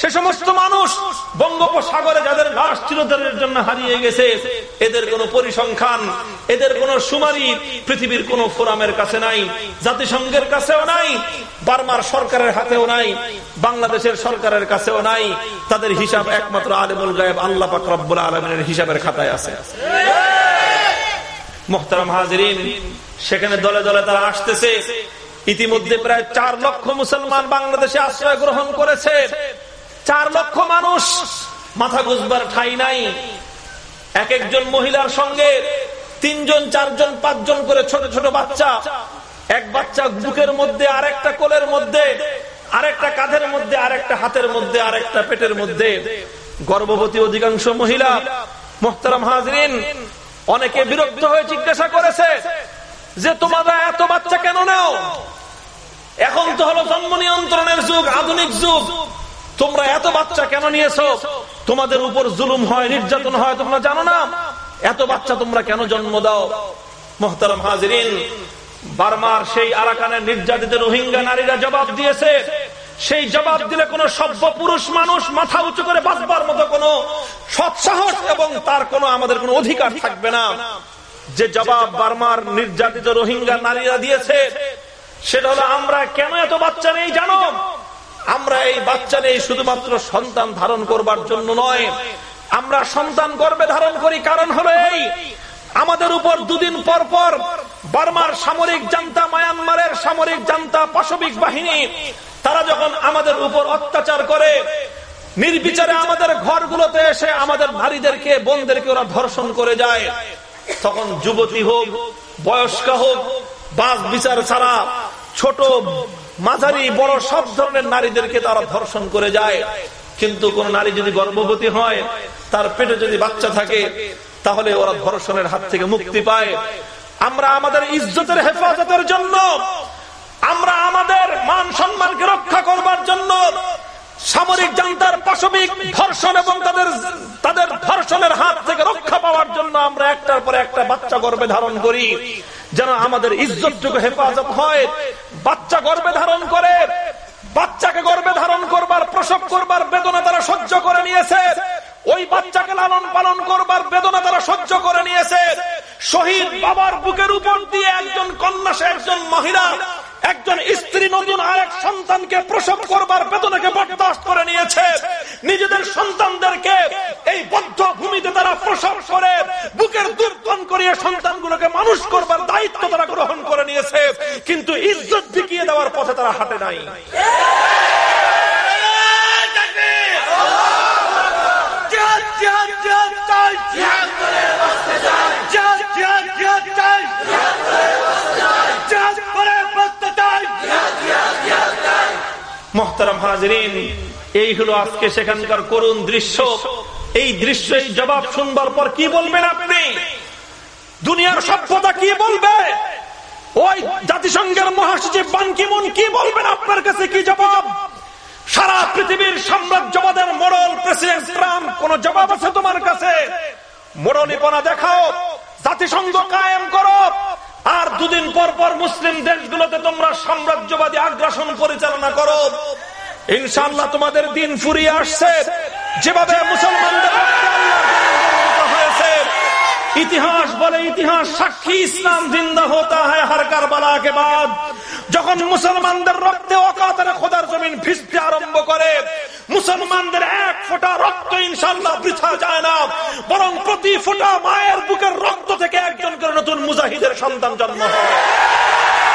সে সমস্ত মানুষ বঙ্গোপসাগরে যাদের লাশ চিরতরের জন্য হারিয়ে গেছে, এদের কোন পরিসংখ্যান, এদের কোন সুমারি পৃথিবীর কোন ফোরামের কাছে নাই, জাতিসংঘের কাছেও নাই, বার্মার সরকারের হাতেও নাই, বাংলাদেশের সরকারের কাছেও নাই, তাদের হিসাব একমাত্র আলেমুল গায়েব আল্লাহ পাক রব্বুল আলমিনের হিসাবের খাতায় আছে। মোহতারাম হাজরিন, সেখানে দলে দলে তারা আসতেছে ইতিমধ্যে প্রায় চার লক্ষ মুসলমান বাংলাদেশে আশ্রয় গ্রহণ করেছে। চার লক্ষ মানুষ মাথা গুজবার ঠাই নাই। এক একজন মহিলার সঙ্গে তিনজন, চারজন, পাঁচজন করে ছোট ছোট বাচ্চা। এক বাচ্চা বুকের মধ্যে, আরেকটা কোলের মধ্যে, আরেকটা কাঁধের মধ্যে, আরেকটা হাতের মধ্যে, আরেকটা পেটের মধ্যে। গর্ভবতী অধিকাংশ মহিলা, মোহতারাম হাজরিন, অনেকে বিরক্ত হয়ে জিজ্ঞাসা করেছে যে তোমরা এত বাচ্চা কেন নাও? এখন তো হলো জন্ম নিয়ন্ত্রণের যুগ, আধুনিক যুগ। তোমরা এত বাচ্চা কেন নিয়েছো? তোমাদের উপর জুলুম হয়, নির্যাতন হয়, তোমরা জানো না? এত বাচ্চা তোমরা কেন জন্ম দাও? মোহতারাম হাজরিন, বারমার সেই আরাকানের নির্যাতিত রোহিঙ্গা নারীরা জবাব দিয়েছে। সেই জবাব দিলে কোন সভ্য পুরুষ মানুষ মাথা উঁচু করে বাঁচবার মতো কোন সৎসাহস এবং তার কোন আমাদের কোন অধিকার থাকবে না। যে জবাব বার্মার নির্যাতিত রোহিঙ্গা নারীরা দিয়েছে, সেটা হলো আমরা কেন এত বাচ্চা নেই জানো? আমরা এই বাচ্চা নেই শুধুমাত্র সন্তান ধারণ করবার জন্য নয়, আমরা সন্তান গর্বে ধারণ করি, কারণ হলো এই, আমাদের উপর দুদিন পর পর বার্মার সামরিক জান্তা, মায়ানমারের সামরিক জান্তা, পাশবিক বাহিনী, তারা যখন আমাদের উপর অত্যাচার করে, নির্বিচারে আমাদের ঘরগুলোতে এসে আমাদের নারীদেরকে, বোনদেরকে ওরা ধর্ষণ করে যায়। তখন যুবতী হোক, বয়স্ক হোক, বাস বিচার ছাড়া ছোট, মাঝারি, বড় সব ধরনের নারীদেরকে তারা ধর্ষণ করে যায়। কিন্তু কোন নারী যদি গর্ভবতী হয়, তার পেটে যদি বাচ্চা থাকে, তাহলে ওরা ধর্ষণের হাত থেকে মুক্তি পায়। আমরা আমাদের ইজ্জতের হেফাজতের জন্য, আমরা আমাদের মান সম্মানকে রক্ষা করবার জন্য সামরিক জান্তার পাশবিক ধর্ষণ এবং তাদের তাদের ধর্ষণের হাত থেকে রক্ষা পাওয়ার জন্য আমরা একটার পরে একটা বাচ্চা গর্বে ধারণ করি। যেন আমাদের ইজ্জতটুকু হেফাজত হয়। বাচ্চা গর্বে ধারণ করে। বাচ্চাকে গর্বে ধারণ করবার, প্রসব করবার বেদনা তারা সহ্য করে নিয়েছে। ওই বাচ্চাকে লালন পালন করবার বেদনা তারা সহ্য করে নিয়েছে। শহীদ বাবার বুকের উপর দিয়ে একজন কন্যা একজন মহিলা একজন স্ত্রী নতুন আরেক সন্তানকে প্রসব করবার বেদনাকে বরদাস্ত করে নিয়েছে। নিজেদের সন্তানদেরকে এই বদ্ধ ভূমিতে তারা প্রসব করে বুকের দুর্গন করিয়ে সন্তানগুলোকে মানুষ করবার দায়িত্ব তারা গ্রহণ করে নিয়েছে। কিন্তু ইজ্জত বিকিয়ে দেওয়ার পথে তারা হাঁটে নাই। মহতারাম হাজরিন, এই হলো আজকে সেখানকার করুণ দৃশ্য। এই দৃশ্য এই জবাব শুনবার পর কি বলবেন আপনি? দুনিয়ার সভ্যতা কি বলবে? ওই জাতিসংঘের মহাসচিব বানকিমুন কি বলবেন আপনার কাছে কি জবাব? সারা পৃথিবীর সাম্রাজ্যবাদের মোড়ল প্রেসিডেন্ট ট্রাম্প, কোন জবাব আছে তোমার কাছে? মোড়লিপনা দেখাও, জাতিসংঘ কায়েম করো। আর দুদিন পর পর মুসলিম দেশগুলোতে তোমরা সাম্রাজ্যবাদী আগ্রাসন পরিচালনা করো। ইনশাল্লাহ তোমাদের দিন ফুরিয়ে আসছে। যেভাবে মুসলমানদের ইতিহাস বলে ইতিহাস, সাক্ষী ইসলাম জিন্দা হতা হয় হারকার কারবালা কে বাদ। যখন মুসলমানদের রক্তে অকাতরে খোদার জমিন ফিসতে আরম্ভ করে, মুসলমানদের এক ফোঁটা রক্ত ইনশাল্লাহ বৃথা যায় না, বরং প্রতি ফোঁটা মায়ের বুকের রক্ত থেকে একজন করে নতুন মুজাহিদের সন্তান জন্ম হয়।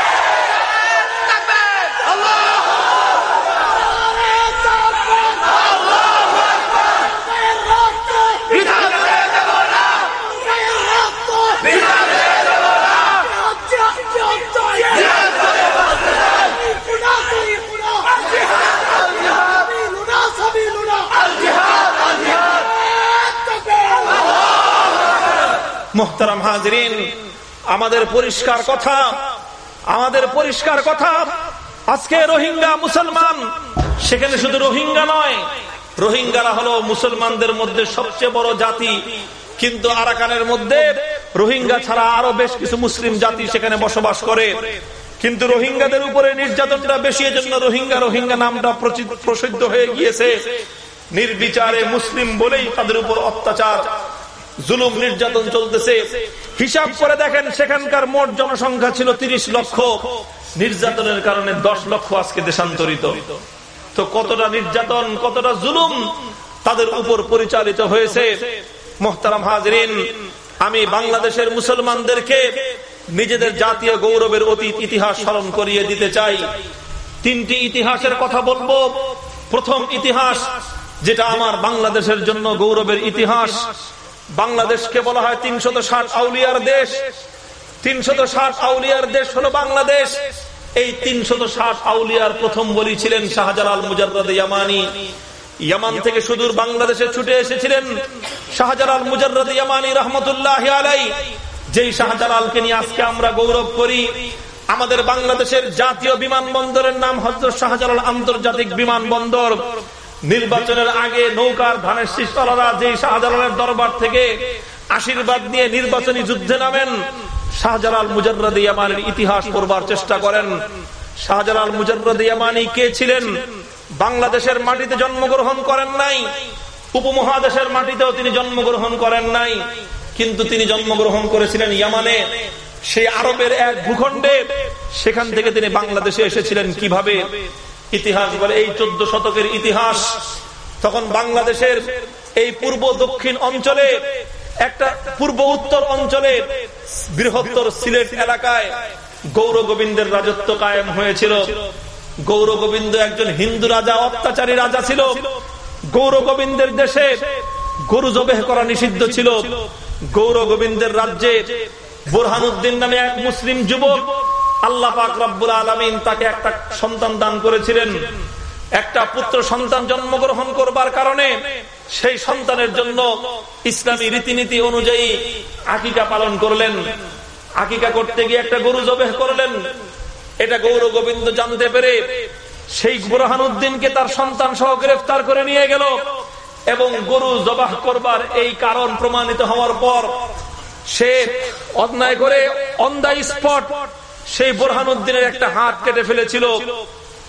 মোহতারাম হাজরিন, আমাদের পরিষ্কার কথা, আমাদের পরিষ্কার কথা। আজকে রোহিঙ্গা মুসলমান, সেখানে শুধু রোহিঙ্গা নয়, রোহিঙ্গারা হলো মুসলমানদের মধ্যে সবচেয়ে বড় জাতি। কিন্তু আরাকানের মধ্যে রোহিঙ্গা ছাড়া আরও বেশ কিছু মুসলিম জাতি সেখানে বসবাস করে। কিন্তু রোহিঙ্গাদের উপরে নির্যাতনটা বেশি জন্য রোহিঙ্গা রোহিঙ্গা নামটা প্রসিদ্ধ হয়ে গিয়েছে। নির্বিচারে মুসলিম বলেই তাদের উপর অত্যাচার। জুলুম নির্যাতন চলতেছে। হিসাব করে দেখেন, সেখানকার মোট জনসংখ্যা ছিল তিরিশ লক্ষ। নির্যাতনের কারণে দশ লক্ষ আজকে দেশান্তরিত। তো কতটা নির্যাতন, কতটা জুলুম তাদের উপর পরিচালিত হয়েছে। মোহতারাম হাজরিন, আমি বাংলাদেশের মুসলমানদেরকে নিজেদের জাতীয় গৌরবের অতীত ইতিহাস স্মরণ করিয়ে দিতে চাই। তিনটি ইতিহাসের কথা বলব। প্রথম ইতিহাস, যেটা আমার বাংলাদেশের জন্য গৌরবের ইতিহাস। বাংলাদেশকে বলা হয় তিনশত ষাট আউলিয়ার দেশ। তিনশত ষাট আউলিয়ার দেশ হলো বাংলাদেশ। এই তিনশত ষাট আউলিয়ার প্রথম বলি ছিলেন শাহজালাল মুজারদ ইয়ামানি। থেকে সুদূর বাংলাদেশে ছুটে এসেছিলেন শাহজালাল মুজারদ ইয়ামানি রহমতুল্লাহ আলাই। যেই শাহজালালকে নিয়ে আজকে আমরা গৌরব করি, আমাদের বাংলাদেশের জাতীয় বিমানবন্দরের নাম হজরত শাহজালাল আন্তর্জাতিক বিমানবন্দর। নির্বাচনের আগে নৌকার ধানের শিষ্যরা যে শাহজালালের দরবার থেকে আশীর্বাদ নিয়ে নির্বাচনী যুদ্ধে নামেন, শাহজালাল মুজারদ ইয়ামানের ইতিহাস করবার চেষ্টা করেন। শাহজালাল মুজারদ ইয়ামানি কে ছিলেন? বাংলাদেশের মাটিতে জন্মগ্রহণ করেন নাই, উপমহাদেশের মাটিতেও তিনি জন্মগ্রহণ করেন নাই, কিন্তু তিনি জন্মগ্রহণ করেছিলেন ইয়ামানে। সেই আরবের এক ভূখণ্ডে, সেখান থেকে তিনি বাংলাদেশে এসেছিলেন কীভাবে? ইতিহাস বলে, এই চোদ্দ শতকের ইতিহাস। তখন বাংলাদেশের এই পূর্ব দক্ষিণ অঞ্চলে, একটা পূর্ব উত্তর অঞ্চলে, বৃহত্তর সিলেট এলাকায় গৌর গোবিন্দের রাজত্ব কায়েম হয়েছিল। গৌর গোবিন্দ একজন হিন্দু রাজা, অত্যাচারী রাজা ছিল। গৌর গোবিন্দের দেশে গরু জবেহ করা নিষিদ্ধ ছিল। গৌর গোবিন্দের রাজ্যে বোরহানুদ্দিন নামে এক মুসলিম যুবক আল্লাহ পাক রব্বুল আলমিন তাকে একটা সন্তান দান করেছিলেন। একটা পুত্র সন্তান জন্মগ্রহণ করবার কারণে সেই সন্তানের জন্য ইসলামী রীতিনীতি অনুযায়ী আকিকা পালন করলেন। আকিকা করতে গিয়ে একটা গরু জবেহ করলেন। এটা গৌর গোবিন্দ জানতে পেরে সেই বুরহানুদ্দিনকে তার সন্তান সহ গ্রেফতার করে নিয়ে গেল এবং গরু জবাহ করবার এই কারণ প্রমাণিত হওয়ার পর সে অন্যায় করে অন দা স্পট সেই বোরহানুদ্দিনের একটা হাত কেটে ফেলেছিল।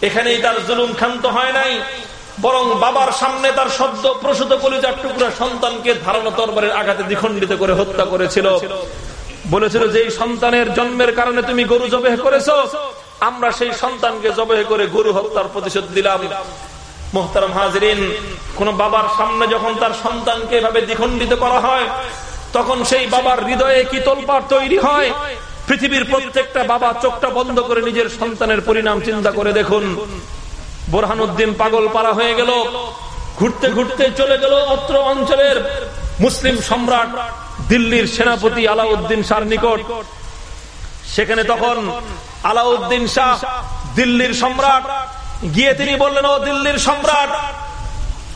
এখানেই তার জুলুম ক্ষান্ত হয় নাই। বরং বাবার সামনে তার সদ্য প্রসূত কলিজার টুকরা সন্তানকে ধারণা তরবারের আঘাতে দ্বিখণ্ডিত করে হত্যা করেছিল। বলেছিল যে সন্তানের জন্মের কারণে তুমি গরু জবেহ করেছ, আমরা সেই সন্তানকে জবেহ করে গরু হত্যার প্রতিশোধ দিলাম। মোহতারাম হাজরিন, কোন বাবার সামনে যখন তার সন্তানকে এভাবে দ্বিখণ্ডিত করা হয়, তখন সেই বাবার হৃদয়ে কি তোলপার তৈরি হয়? পৃথিবীর প্রত্যেকটা বাবা চোখটা বন্ধ করে নিজের সন্তানের পরিণাম চিন্তা করে দেখুন। বোরহানুদ্দিন পাগল পারা হয়ে গেল, ঘুরতে ঘুরতে চলে গেল অত্র অঞ্চলের মুসলিম সম্রাট, দিল্লির সেনাপতি আলাউদ্দিন শাহ নিকট। সেখানে তখন আলাউদ্দিন শাহ, দিল্লির সম্রাট, গিয়ে তিনি বললেন, ও দিল্লির সম্রাট,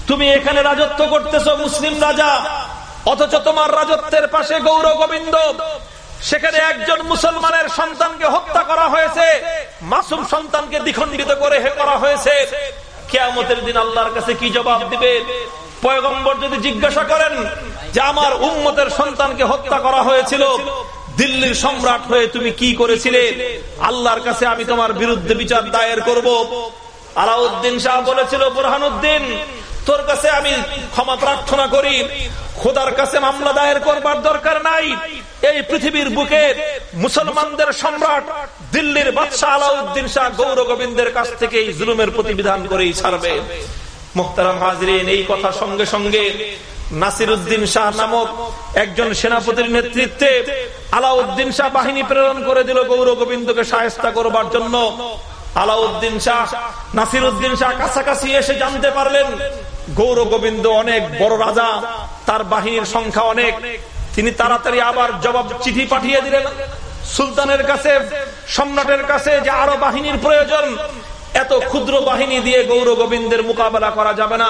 তুমি এখানে রাজত্ব করতেছ মুসলিম রাজা, অথচ তোমার রাজত্বের পাশে গৌর গোবিন্দ সেখানে একজন মুসলমানের সন্তানকে হত্যা করা হয়েছে। মাসুম সন্তানকে দ্বিখণ্ডিত করে হে করা হয়েছে। কেয়ামতের দিন আল্লাহর কাছে কি জবাব দিবে? পয়গম্বর যদি জিজ্ঞাসা করেন যে আমার উম্মতের সন্তানকে হত্যা করা হয়েছিল, দিল্লির সম্রাট হয়ে তুমি কি করেছিলে? আল্লাহর কাছে আমি তোমার বিরুদ্ধে বিচার দায়ের করব। আলাউদ্দিন শাহ বলেছিল, বুরহানুদ্দিন তোর কাছে আমি ক্ষমা প্রার্থনা করি। খোদার কাছে মামলা দায়ের করবার দরকার নাই। এই পৃথিবীর বুকে মুসলমানদের সম্রাট, দিল্লির বাদশাহ আলাউদ্দিন শাহ গৌর গোবিন্দের কাছ থেকে এই জুলুমের প্রতিবিধান করেই ছাড়বে। মোহতারাম হাজরিন, এই কথা সঙ্গে সঙ্গে নাসির উদ্দিন শাহ নামক একজন সেনাপতির নেতৃত্বে আলাউদ্দিন শাহ বাহিনী প্রেরণ করে দিল গৌর গোবিন্দকে সায়স্তা করবার জন্য। আলাউদ্দিন শাহ নাসির উদ্দিন শাহ কাছাকাছি এসে জানতে পারলেন, গৌর গোবিন্দ অনেক বড় রাজা, তার বাহিনীর সংখ্যা অনেক। তিনি তাড়াতাড়ি আবার জবাব চিঠি পাঠিয়ে দিলেন, সুলতানের কাছে, সম্রাটের কাছে যে আরও বাহিনীর প্রয়োজন, এত ক্ষুদ্র বাহিনী দিয়ে গৌর গোবিন্দের মোকাবেলা করা যাবে না।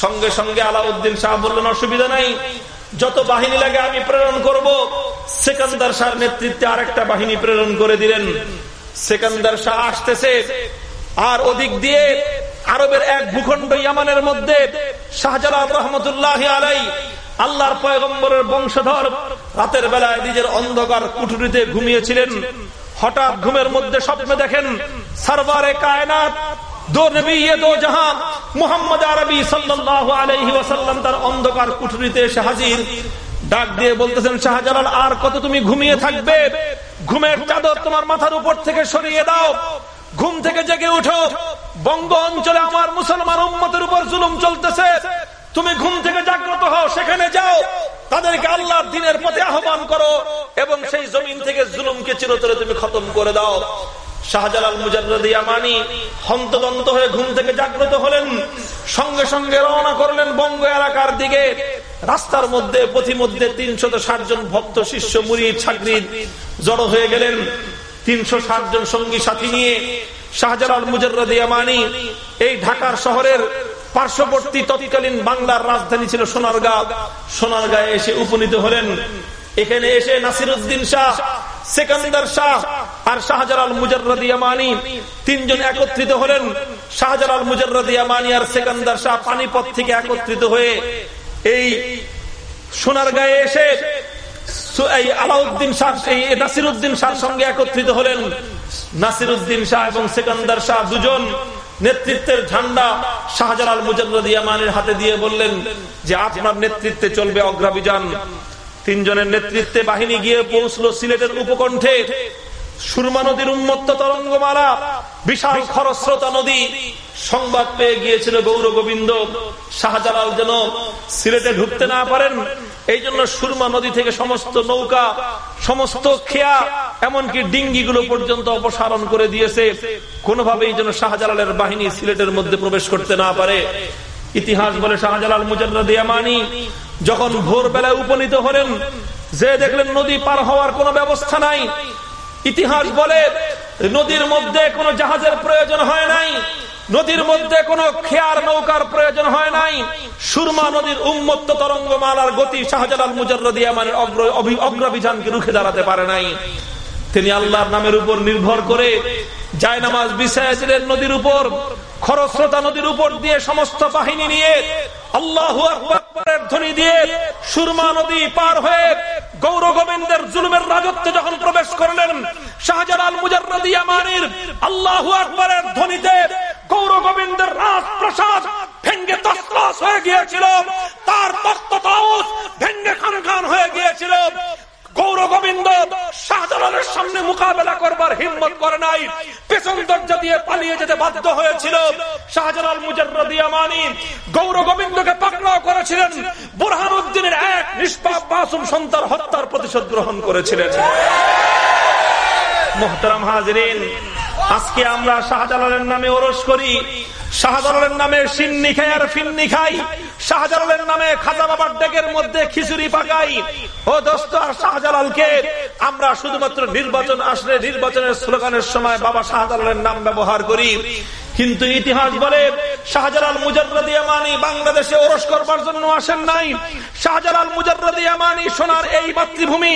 সঙ্গে সঙ্গে আলাউদ্দিন শাহ বললেন, অসুবিধা নাই, যত বাহিনী লাগে আমি প্রেরণ করব। সেকান্দার শাহ নেতৃত্বে আরেকটা বাহিনী প্রেরণ করে দিলেন। সেকান্দার শাহ আসতেছে। আর ওদিক দিয়ে আরবের এক ভূখণ্ড ইয়ামানের মধ্যে শাহজালাল রহমতুল্লাহ আলাই আল্লাহর পয়গম্বরের বংশধর রাতের বেলায় নিজের অন্ধকার কুঠুরিতে ঘুমিয়েছিলেন। হঠাৎ ঘুমের মধ্যে স্বপ্নে দেখেন সারবারে কায়নাত আর কত তুমি ঘুমিয়ে থাকবে? ঘুমের চাদর তোমার মাথার উপর থেকে সরিয়ে দাও। ঘুম থেকে জেগে উঠো। বঙ্গ অঞ্চলে আমার মুসলমান উম্মতের উপর জুলুম চলতেছে। তুমি ঘুম থেকে জাগ্রত হও, সেখানে যাও। তাদেরকে আল্লাহ দিনের পথে আহ্বান করো এবং সেই জমিন থেকে জুলুমকে চিরতরে তুমি খতম করে দাও। শাহজালাল মুজাদ্দি হন্তদন্ত হয়ে ঘুম থেকে জাগ্রত হলেন, সঙ্গে সঙ্গে রওনা করলেন বঙ্গ এলাকার দিকে। রাস্তার মধ্যে, পথিমধ্যে ষাট জন ভক্ত, শিষ্য, মুড়ি জড়ো হয়ে গেলেন। তিনশো ষাট জন সঙ্গী সাথী নিয়ে শাহজালাল মুজাদ্দি এই ঢাকার শহরের পার্শ্ববর্তী তৎকালীন বাংলার রাজধানী ছিল সোনারগাঁ সোনারগাঁয়ে এসে উপনীত হলেন। এখানে এসে নাসির উদ্দিন শাহ সেকান্দার শাহ আর শাহজালাল মুজারদিয়ামানি তিনজন একত্রিত হলেন। শাহজালাল মুজারদিয়ামানি আর সেকান্দার শাহ পানিপথ থেকে একত্রিত হয়ে এই সোনার গায়ে এসে আপনার নেতৃত্বে চলবে অগ্রাভিযান। তিনজনের নেতৃত্বে বাহিনী গিয়ে পৌঁছলো সিলেটের উপকণ্ঠে। সুরমা নদীর উন্মত্ত তরঙ্গমালা, বিশাল খরস্রোতা নদী। সংবাদ পেয়ে গিয়েছিল গৌর গোবিন্দ। শাহজালাল যেন সিলেটে ঢুকতে না পারেন এই জন্য সুরমা নদী থেকে সমস্ত নৌকা, সমস্ত খেয়া, এমনকি ডিঙ্গিগুলো পর্যন্ত অপসারণ করে দিয়েছে। কোনোভাবেই যেন শাহজালালের বাহিনী সিলেটের মধ্যে প্রবেশ করতে না পারে। ইতিহাস বলে শাহজালাল মুজাদ্দিয়ামানি যখন ভোরবেলায় উপনীত হলেন, যে দেখলেন নদী পার হওয়ার কোনো ব্যবস্থা নাই। ইতিহাস বলে নদীর মধ্যে কোনো জাহাজের প্রয়োজন হয় নাই, নদীর মধ্যে কোনো খেয়ার নৌকার প্রয়োজন হয় নাই। সুরমা নদীর উন্মত্ত তরঙ্গমালার গতি শাহজালাল মুজারদিয়ামানের অগ্রাভিযানকে রুখে দাঁড়াতে পারে নাই। তিনি আল্লাহর নামের উপর নির্ভর করে জায়নামাজ বিছাইছিলেন নদীর উপর। খরস্রোতা নদীর উপর দিয়ে সমস্ত বাহিনী নিয়ে আল্লাহ ধ্বনি দিয়ে সুরমা নদী পার হয়ে গৌর গোবিন্দের জুলুমের রাজত্বে যখন প্রবেশ করলেন, শাহজালাল মুজারির আল্লাহ আকবরের ধ্বনিতে গৌর গোবিন্দের রাজপ্রসাদ ভেঙ্গে তসলাস হয়ে গিয়েছিল। তার তত্ত্ব ভেঙ্গে খান খান হয়ে গিয়েছিল। গৌর শাহজালালের সামনে মোকাবেলা করবার হিম্মত করে নাই। পেছন দরজা দিয়ে পালিয়ে যেতে বাধ্য হয়েছিল শাহজালাল পাকড়াও করেছিলেন। এক নিষ্পাপ মাসুম সন্তান হত্যার প্রতিশোধ গ্রহণ করেছিলেন। মোহতারাম হাজরিন, আজকে আমরা শাহজালালের নামে ওরস করি। শাহজালালের নামে সিন্নি আর ফিন্নি শাহজালালের নামে খাজা বাবার ডেকের মধ্যে খিচুড়ি পাকাই। ও দোস্ত, আর শাহজালালকে আমরা শুধুমাত্র নির্বাচন আসলে নির্বাচনের স্লোগানের সময় বাবা শাহজালালের নাম ব্যবহার করি। কিন্তু ইতিহাস বলে, শাহজালাল মুজাদ্দিয়ামানি বাংলাদেশে ওরস করবার জন্য আসেন নাই। শাহজালাল মুজাদ্দিয়ামানি সোনার এই মাতৃভূমি,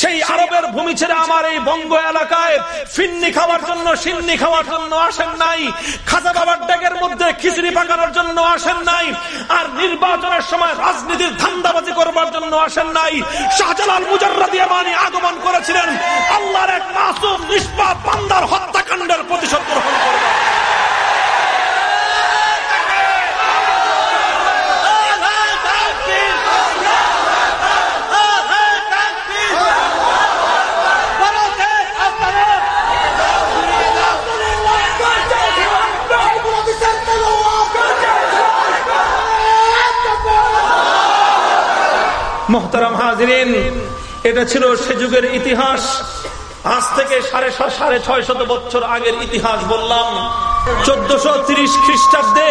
সেই আরবের ভূমি ছেড়ে আমার এই বঙ্গ এলাকায় ফিন্নি খাওয়ার জন্য, সিন্নি খাওয়ার জন্য আসেন নাই। খাজা বাবার ডেকের মধ্যে খিচুড়ি পাকানোর জন্য আসেন নাই। আর নির্বাচনের সময় রাজনীতির ধান্দাবাজি করবার জন্য আসেন নাই। শাহজালাল মুজাদ্দিয়ামানি আগমন করেছিলেন। আল্লাহর এক মাসুম, নিষ্পাপ বান্দার হত্যাকাণ্ডের প্রতিশোধ গ্রহণ করবেন মোহতারাম হাজরিন, এটা ছিল সে যুগের ইতিহাস। আজ থেকে সাড়ে সাড়ে ছয় শত বছর আগের ইতিহাস বললাম। চোদ্দশো ত্রিশ খ্রিস্টাব্দে,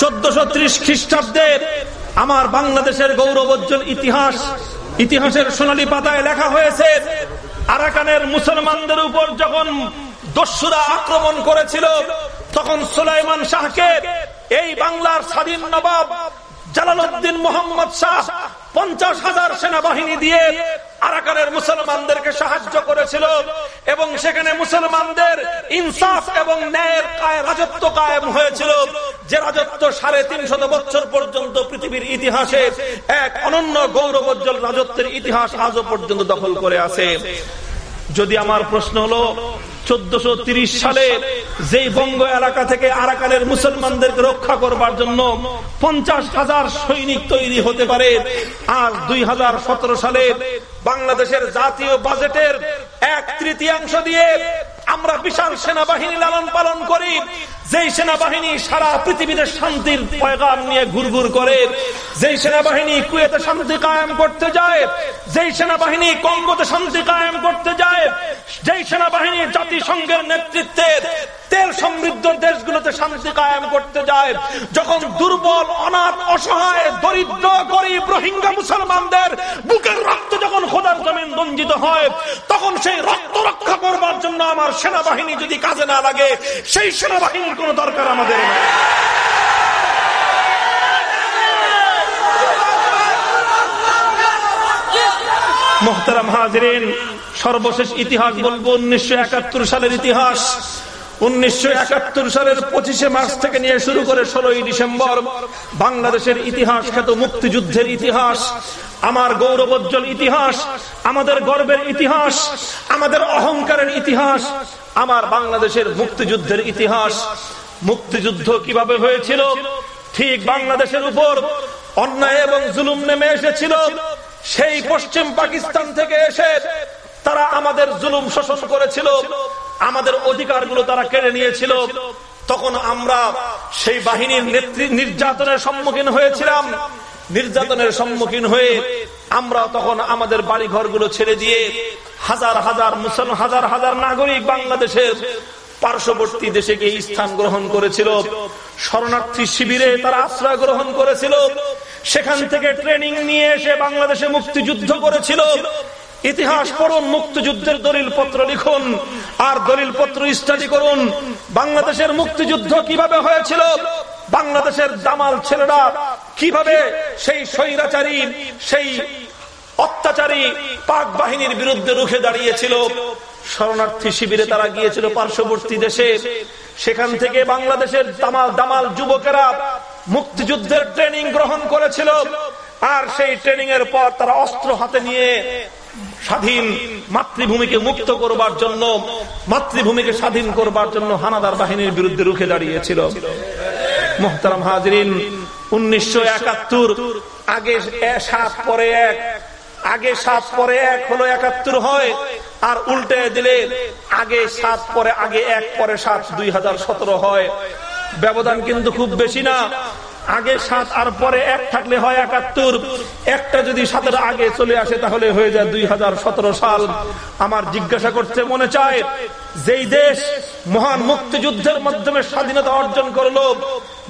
চোদ্দশো ত্রিশ খ্রিস্টাব্দে আমার বাংলাদেশের গৌরবোজ্জ্বল ইতিহাস, ইতিহাসের সোনালী পাতায় লেখা হয়েছে, আরাকানের মুসলমানদের উপর যখন দস্যুরা আক্রমণ করেছিল, তখন সুলাইমান শাহকে এই বাংলার স্বাধীন নবাব জালালউদ্দিন মোহাম্মদ শাহ পঞ্চাশ হাজার সেনাবাহিনী দিয়ে আরাকানের মুসলমানদেরকে সাহায্য করেছিল এবং সেখানে মুসলমানদের ইনসাফ এবং ন্যায়ের রাজত্ব কায়েম হয়েছিল। যে রাজত্ব সাড়ে তিনশত বছর পর্যন্ত পৃথিবীর ইতিহাসে এক অনন্য গৌরবোজ্জ্বল রাজত্বের ইতিহাস আজও পর্যন্ত দখল করে আছে। যদি আমার প্রশ্ন হলো চোদ্দশো সালে যেই বঙ্গ এলাকা থেকে আরাকানের মুসলমানদেরকে রক্ষা করবার জন্য পঞ্চাশ হাজার সৈনিক তৈরি হতে পারে, আর দুই হাজার সতেরো সালে বাংলাদেশের জাতীয় বাজেটের এক তৃতীয়াংশ দিয়ে আমরা বিশাল সেনাবাহিনী লালন পালন করি। যেই সেনাবাহিনী সারা পৃথিবীতে শান্তির পয়গাম নিয়ে ঘুরঘুর করে, যেই সেনাবাহিনী কুয়েতে শান্তি কায়েম করতে যায়, যেই সেনাবাহিনী কঙ্গোতে শান্তি কায়েম করতে যায়, যেই সেনাবাহিনী জাতিসংঘের নেতৃত্বে তেল সমৃদ্ধ দেশগুলোতে শান্তি কায়েম করতে যায়। যখন দুর্বল, অনাথ, অসহায়, দরিদ্র, গরিব, রোহিঙ্গা মুসলমানদের বুকের রক্ত যখন খোদার জমিন রঞ্জিত হয়, তখন সেই রক্ত রক্ষা করবার জন্য আমার সেনাবাহিনী যদি কাজে না লাগে, সেই সেনাবাহিনীর কোন দরকার আমাদের মোহতারাম হাজরেন, সর্বশেষ ইতিহাস বলব, উনিশশো একাত্তর সালের ইতিহাস। উনিশশো সালের পঁচিশে মার্চ থেকে নিয়ে শুরু করে ষোলোই ডিসেম্বর বাংলাদেশের ইতিহাস খ্যাত মুক্তিযুদ্ধের ইতিহাস, আমার গৌরবোজ্জ্বল ইতিহাস, আমাদের গর্বের ইতিহাস, আমাদের অহংকারের ইতিহাস, আমার বাংলাদেশের মুক্তিযুদ্ধের ইতিহাস। মুক্তিযুদ্ধ কীভাবে হয়েছিল? ঠিক বাংলাদেশের উপর অন্যায় এবং জুলুম নেমে এসেছিল। সেই পশ্চিম পাকিস্তান থেকে এসে তারা আমাদের জুলুম শোষণ করেছিল। আমাদের অধিকারগুলো তারা কেড়ে নিয়েছিল। তখন আমরা সেই বাহিনীর নেত্রী নির্যাতনের সম্মুখীন হয়েছিলাম। নির্যাতনের সম্মুখীন হয়ে আমরা তখন আমাদের বাড়ি ঘরগুলো ছেড়ে দিয়ে হাজার হাজার মুসলমান হাজার হাজার নাগরিক বাংলাদেশের পার্শ্ববর্তী দেশে গিয়ে স্থান গ্রহণ করেছিল। শরণার্থী শিবিরে তারা আশ্রয় গ্রহণ করেছিল। সেখান থেকে ট্রেনিং নিয়ে এসে বাংলাদেশে মুক্তিযুদ্ধ করেছিল। ইতিহাস পড়ুন, মুক্তিযুদ্ধের দলিল পত্র লিখুন, আর দলিল পত্র স্টাডি করুন। বাংলাদেশের মুক্তিযুদ্ধ কীভাবে হয়েছিল? বাংলাদেশের দামাল ছেলেরা কীভাবে সেই স্বৈরাচারী, সেই অত্যাচারী পাক বাহিনীর বিরুদ্ধে রুখে দাঁড়িয়েছিল? শরণার্থী শিবিরে তারা গিয়েছিল পার্শ্ববর্তী দেশে। সেখান থেকে বাংলাদেশের দামাল দামাল যুবকেরা মুক্তিযুদ্ধের ট্রেনিং গ্রহণ করেছিল। আর সেই ট্রেনিং এর পর তারা অস্ত্র হাতে নিয়ে স্বাধীন মাতৃভূমিকে মুক্ত করবার জন্য, মাতৃভূমিকে স্বাধীন করবার জন্য হানাদার বাহিনীর বিরুদ্ধে রুখে দাঁড়িয়েছিল। মোহতারাম হাজরিন, উনিশশো একাত্তর, আগে সাত পরে এক, আগে সাত পরে এক হলো একাত্তর হয়, আর উল্টে দিলে আগে সাত পরে, আগে এক পরে সাত দুই হাজার সতেরো হয়। ব্যবধান কিন্তু খুব বেশি না। আগে সাত আর পরে এক থাকলে হয় একাত্তর। একটা যদি সাতের আগে চলে আসে তাহলে হয়ে যায় দুই হাজার সতেরো সাল। আমার জিজ্ঞাসা করতে মনে চায় যেই দেশ মহান মুক্তিযুদ্ধের মাধ্যমে স্বাধীনতা অর্জন করল,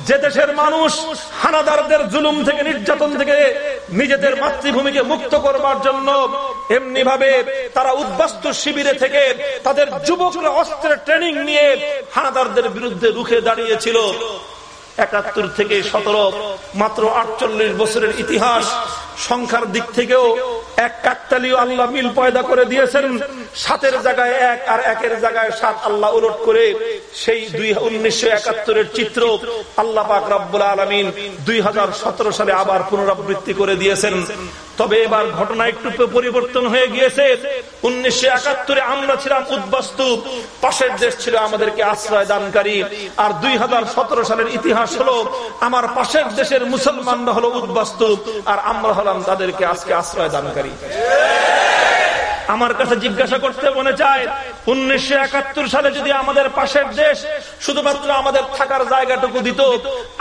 যে দেশের মানুষ হানাদারদের জুলুম থেকে, নির্যাতন থেকে নিজেদের মাতৃভূমিকে মুক্ত করবার জন্য এমনি ভাবে তারা উদ্বাস্ত শিবিরে থেকে তাদের যুবকরা অস্ত্রের ট্রেনিং নিয়ে হানাদারদের বিরুদ্ধে রুখে দাঁড়িয়েছিল। একাত্তর থেকে সতেরো মাত্র আটচল্লিশ বছরের ইতিহাস। সংখ্যার দিক থেকেও এক কাকতালীয় আল্লাহ মিল পয়দা করে দিয়েছেন। সাতের জায়গায় এক আর একের জায়গায় সাত আল্লাহ উলট করে সেই দুই উনিশশো একাত্তরের চিত্র আল্লাহ পাক রব্বুল আলমিন দুই সালে আবার পুনরাবৃত্তি করে দিয়েছেন। তবে এবার ঘটনা একটু পরিবর্তন হয়ে গিয়েছে। উনিশশো একাত্তরে আমরা ছিলাম উদ্বাস্তু, পাশের দেশ ছিল আমাদেরকে আশ্রয় দানকারী। আর দুই হাজার সতেরো সালের ইতিহাস হলো, আমার পাশের দেশের মুসলমানরা হলো উদ্বাস্তু, আর আমরা হলাম তাদেরকে আজকে আশ্রয় দানকারী আমার কাছে জিজ্ঞাসা করতে মনে চায়, উনিশশো একাত্তর সালে যদি আমাদের পাশের দেশ শুধুমাত্র আমাদের থাকার জায়গাটুকু দিত,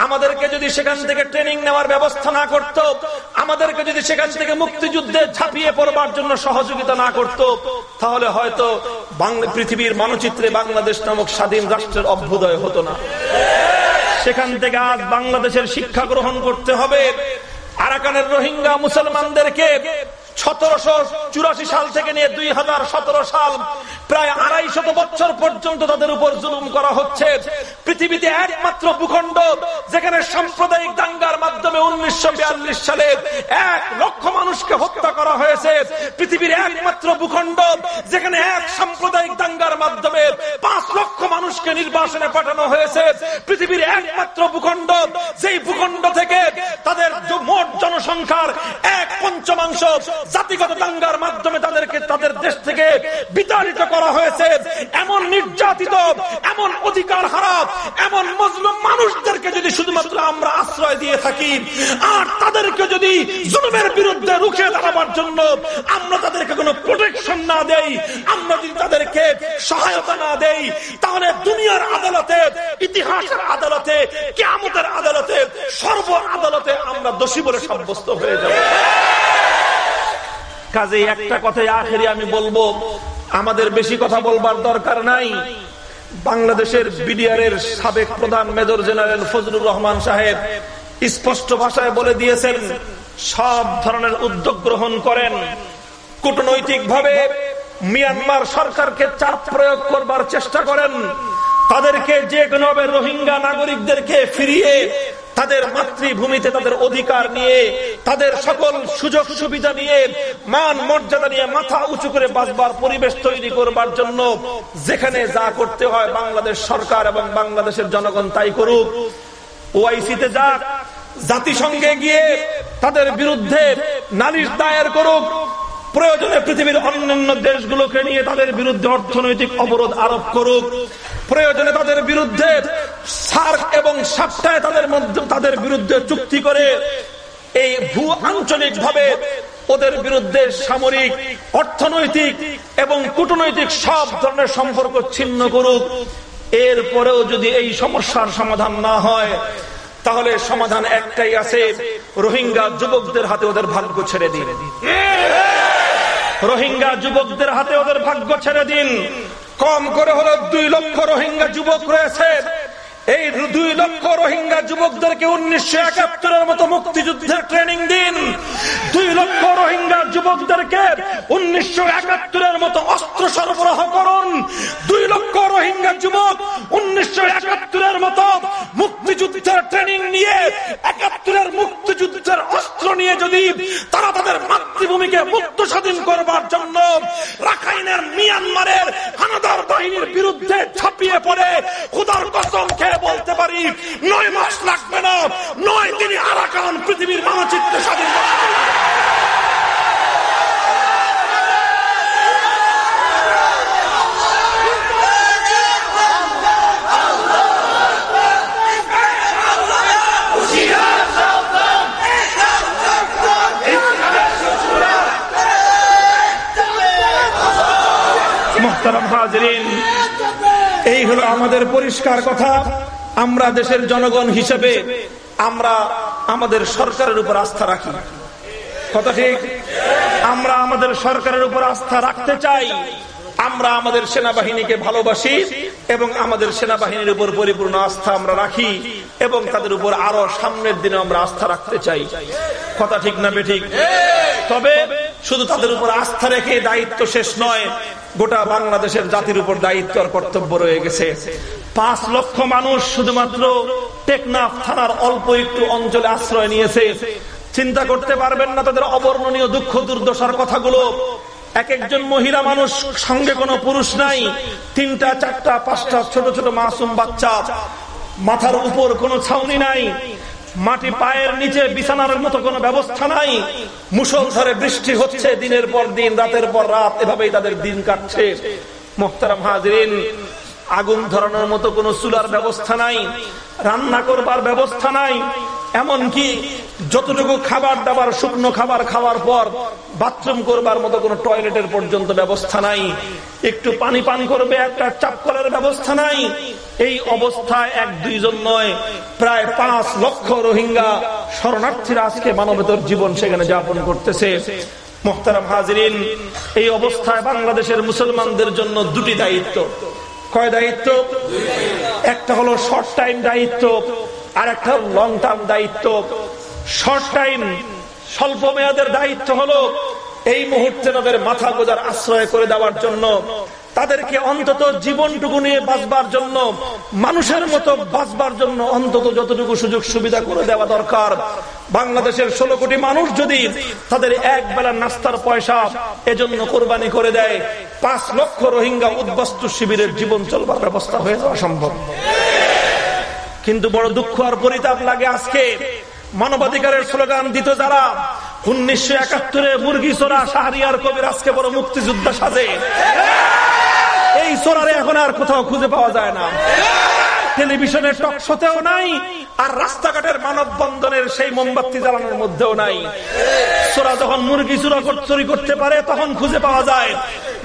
আমাদেরকে যদি সেখান থেকে ট্রেনিং নেওয়ার ব্যবস্থা না করত, আমাদেরকে যদি সেখান থেকে মুক্তিযুদ্ধে ঝাঁপিয়ে পড়বার জন্য সহযোগিতা না করত, তাহলে হয়তো পৃথিবীর মানচিত্রে বাংলাদেশ নামক স্বাধীন রাষ্ট্রের অভ্যুদয় হতো না। সেখান থেকে আজ বাংলাদেশের শিক্ষা গ্রহণ করতে হবে। আরাকানের রোহিঙ্গা মুসলমানদেরকে সতেরোশো চুরাশি সাল থেকে নিয়ে দুই হাজার সতেরো সাল প্রায় আড়াই শত বছর পর্যন্ত তাদের উপর জুলুম করা হচ্ছে। পৃথিবীতে একমাত্র ভূখণ্ড, যেখানে সাম্প্রদায়িক দাঙ্গার মাধ্যমে উনিশশো সালে এক লক্ষ মানুষকে হত্যা করা হয়েছে। পৃথিবীর একমাত্র ভূখণ্ড, যেখানে এক সাম্প্রদায়িক দাঙ্গার মাধ্যমে পাঁচ লক্ষ মানুষকে নির্বাসনে পাঠানো হয়েছে। পৃথিবীর একমাত্র ভূখণ্ড, যেই ভূখণ্ড থেকে তাদের মোট জনসংখ্যার এক পঞ্চমাংশ জাতিগত দাঙ্গার মাধ্যমে তাদেরকে, তাদের দেশ থেকে বিতাড়িত করা হয়েছে। এমন নির্যাতিত, এমন অধিকার হারাপ, এমন মজলুম মানুষদেরকে যদি শুধুমাত্র আমরা আশ্রয় দিয়ে থাকি, আর তাদেরকে যদি জুলুমের বিরুদ্ধে রুখে দাঁড়াবার জন্য আমরা তাদেরকে কোনো প্রোটেকশন না দেই, আমরা যদি তাদেরকে সহায়তা না দেই, তাহলে দুনিয়ার আদালতে, ইতিহাসের আদালতে কেমতের আদালতে, সর্ব আদালতে আমরা দোষী বলে সাব্যস্ত হয়ে যাব। কাজে একটা কথাই আখেরি আমি বলব, আমাদের বেশি কথা বলবার দরকার নাই। বাংলাদেশের বিডিআর এর সাবেক প্রধান মেজর জেনারেল ফজলুর রহমান সাহেব স্পষ্ট ভাষায় বলে দিয়েছেন, সব ধরনের উদ্যোগ গ্রহণ করেন। কূটনৈতিক ভাবে মিয়ানমার সরকারকে চাপ প্রয়োগ করবার চেষ্টা করেন। তাদেরকে যে কোনোভাবে রোহিঙ্গা নাগরিকদেরকে ফিরিয়ে তাদের মাতৃভূমিতে তাদের অধিকার নিয়ে, তাদের সকল সুযোগ সুবিধা নিয়ে, মান মর্যাদা নিয়ে মাথা উঁচু করে বাঁচবার পরিবেশ তৈরি করবার জন্য যেখানে যা করতে হয় বাংলাদেশ সরকার এবং বাংলাদেশের জনগণ তাই করুক। ওআইসিতে যাক, জাতিসংঘে গিয়ে তাদের বিরুদ্ধে নালিশ দায়ের করুক। প্রয়োজনে পৃথিবীর অন্যান্য দেশগুলোকে নিয়ে তাদের বিরুদ্ধে অর্থনৈতিক অবরোধ আরোপ করুক। প্রয়োজনে তাদের বিরুদ্ধে সার্ক এবং সাপ্তাহে তাদের মধ্যে, তাদের বিরুদ্ধে চুক্তি করে এই ভূ আঞ্চলিক ভাবে ওদের বিরুদ্ধে সামরিক, অর্থনৈতিক এবং কূটনৈতিক সব ধরনের সম্পর্ক ছিন্ন করুক। এরপরেও যদি এই সমস্যার সমাধান না হয়, তাহলে সমাধান একটাই আছে, রোহিঙ্গা যুবকদের হাতে ওদের ভাগ্য ছেড়ে দিন। রোহিঙ্গা যুবকদের হাতে ওদের ভাগ্য ছেড়ে দিন। কম করে হলো দুই লক্ষ রোহিঙ্গা যুবক রয়েছে। এই দুই লক্ষ রোহিঙ্গা যুবকদেরকে উনিশশো একাত্তরের মতো মুক্তিযুদ্ধের ট্রেনিং দিন। দুই লক্ষ রোহিঙ্গা যুবকদেরকে উনিশশো একাত্তরের মতো অস্ত্র সরবরাহ করুন। দুই লক্ষ রোহিঙ্গা যুবক উনিশশো একাত্তরের মতো মুক্তিযুদ্ধের ট্রেনিং নিয়ে, একাত্তরের মুক্তিযুদ্ধের অস্ত্র নিয়ে যদি তারা তাদের মাতৃভূমিকে মুক্ত স্বাধীন করবার জন্য রাখাইনের, মিয়ানমারের হানাদার বাহিনীর বিরুদ্ধে ছাপিয়ে পড়ে, খুদার কসম খেয়ে বলতে পারি নয় মাস লাগবে না নয় তিনি আরাকান পৃথিবীর মানচিত্রে স্বাধীন এই হলো আমাদের পরিষ্কার কথা। আমরা দেশের জনগণ হিসেবে আমরা আমাদের সরকারের উপর আস্থা রাখি। কথা ঠিক? আমরা আমাদের সরকারের উপর আস্থা রাখতে চাই। আমরা আমাদের সেনাবাহিনীকে ভালোবাসি এবং আমাদের সেনাবাহিনীর উপর পরিপূর্ণ আস্থা আমরা রাখি এবং তাদের উপর আরও সামনের দিনে আমরা আস্থা রাখতে চাই। কথা ঠিক না বেঠিক তবে শুধু তাদের উপর আস্থা রেখে দায়িত্ব শেষ নয়, গোটা বাংলাদেশের জাতির উপর দায়িত্ব আর কর্তব্য রয়ে গেছে। পাঁচ লক্ষ মানুষ শুধুমাত্র টেকনাফ থানার অল্প একটু অঞ্চলে আশ্রয় নিয়েছে। চিন্তা করতে পারবেন না তাদের অবর্ণনীয় দুঃখ দুর্দশার কথাগুলো। এক একজন মহিলা মানুষ, সঙ্গে কোনো পুরুষ নাই, তিনটা, চারটা, পাঁচটা ছোট ছোট মাসুম বাচ্চা। মাথার উপর কোনো ছাউনি নাই। মাটি পায়ের নিচে বিছানার মতো কোনো ব্যবস্থা নাই। মুসল ধরে বৃষ্টি হচ্ছে, দিনের পর দিন, রাতের পর রাত, এভাবেই তাদের দিন কাটছে। মোহতারাম হাজরিন, আগুন ধরানোর মতো কোনো চুলার ব্যবস্থা নাই, রান্না করবার ব্যবস্থা নাই। এমনকি যতটুকু খাবার দাবার, শুকনো খাবার খাওয়ার পর বাথরুম করবার মতো কোনো টয়লেটের পর্যন্ত ব্যবস্থা নাই। একটু পানি পান করবে, একটা চাপকলের ব্যবস্থা নাই। এই অবস্থায় এক দুইজন নয়, প্রায় পাঁচ লক্ষ রোহিঙ্গা শরণার্থীরা আজকে মানবতর জীবন সেখানে যাপন করতেছে। মোহতারাম হাজরিন, এই অবস্থায় বাংলাদেশের মুসলমানদের জন্য দুটি দায়িত্ব। কয় দায়িত্ব? একটা হলো শর্ট টাইম দায়িত্ব আর একটা লং টার্ম দায়িত্ব। শর্ট টাইম স্বল্প মেয়াদের দায়িত্ব হলো এই মুহূর্তে তাদের মাথা গোজার আশ্রয় করে দেওয়ার জন্য। তাদেরকে অন্তত জীবনটুকু নিয়ে বাঁচবার জন্য, মানুষের মতো বাঁচবার জন্য অন্তত যতটুকু সুযোগ সুবিধা করে দেওয়া দরকার। বাংলাদেশের ষোলো কোটি মানুষ যদি তাদের এক বেলা নাস্তার পয়সা এজন্য কোরবানি করে দেয়, পাঁচ লক্ষ রোহিঙ্গা উদ্বস্তু শিবিরের জীবন চলবার ব্যবস্থা হয়ে যাওয়া সম্ভব। কিন্তু বড় দুঃখ আর পরিতাপ লাগে আজকে। মানবাধিকারের স্লোগান দিত যারা, উনিশশো একাত্তরে মুরগি চোরা শাহরিয়ার কবির আজকে বড় মুক্তিযোদ্ধা সাজে। এই চোরারে এখন আর কোথাও খুঁজে পাওয়া যায় না। টেলিভিশনের টক শোতেও নাই, আর রাস্তাঘাটের মানব বন্ধনের সেই মোমবাতি জ্বালানোর মধ্যেও নাই। চোরা যখন মুরগি চুরা চুরি করতে পারে, তখন খুঁজে পাওয়া যায়।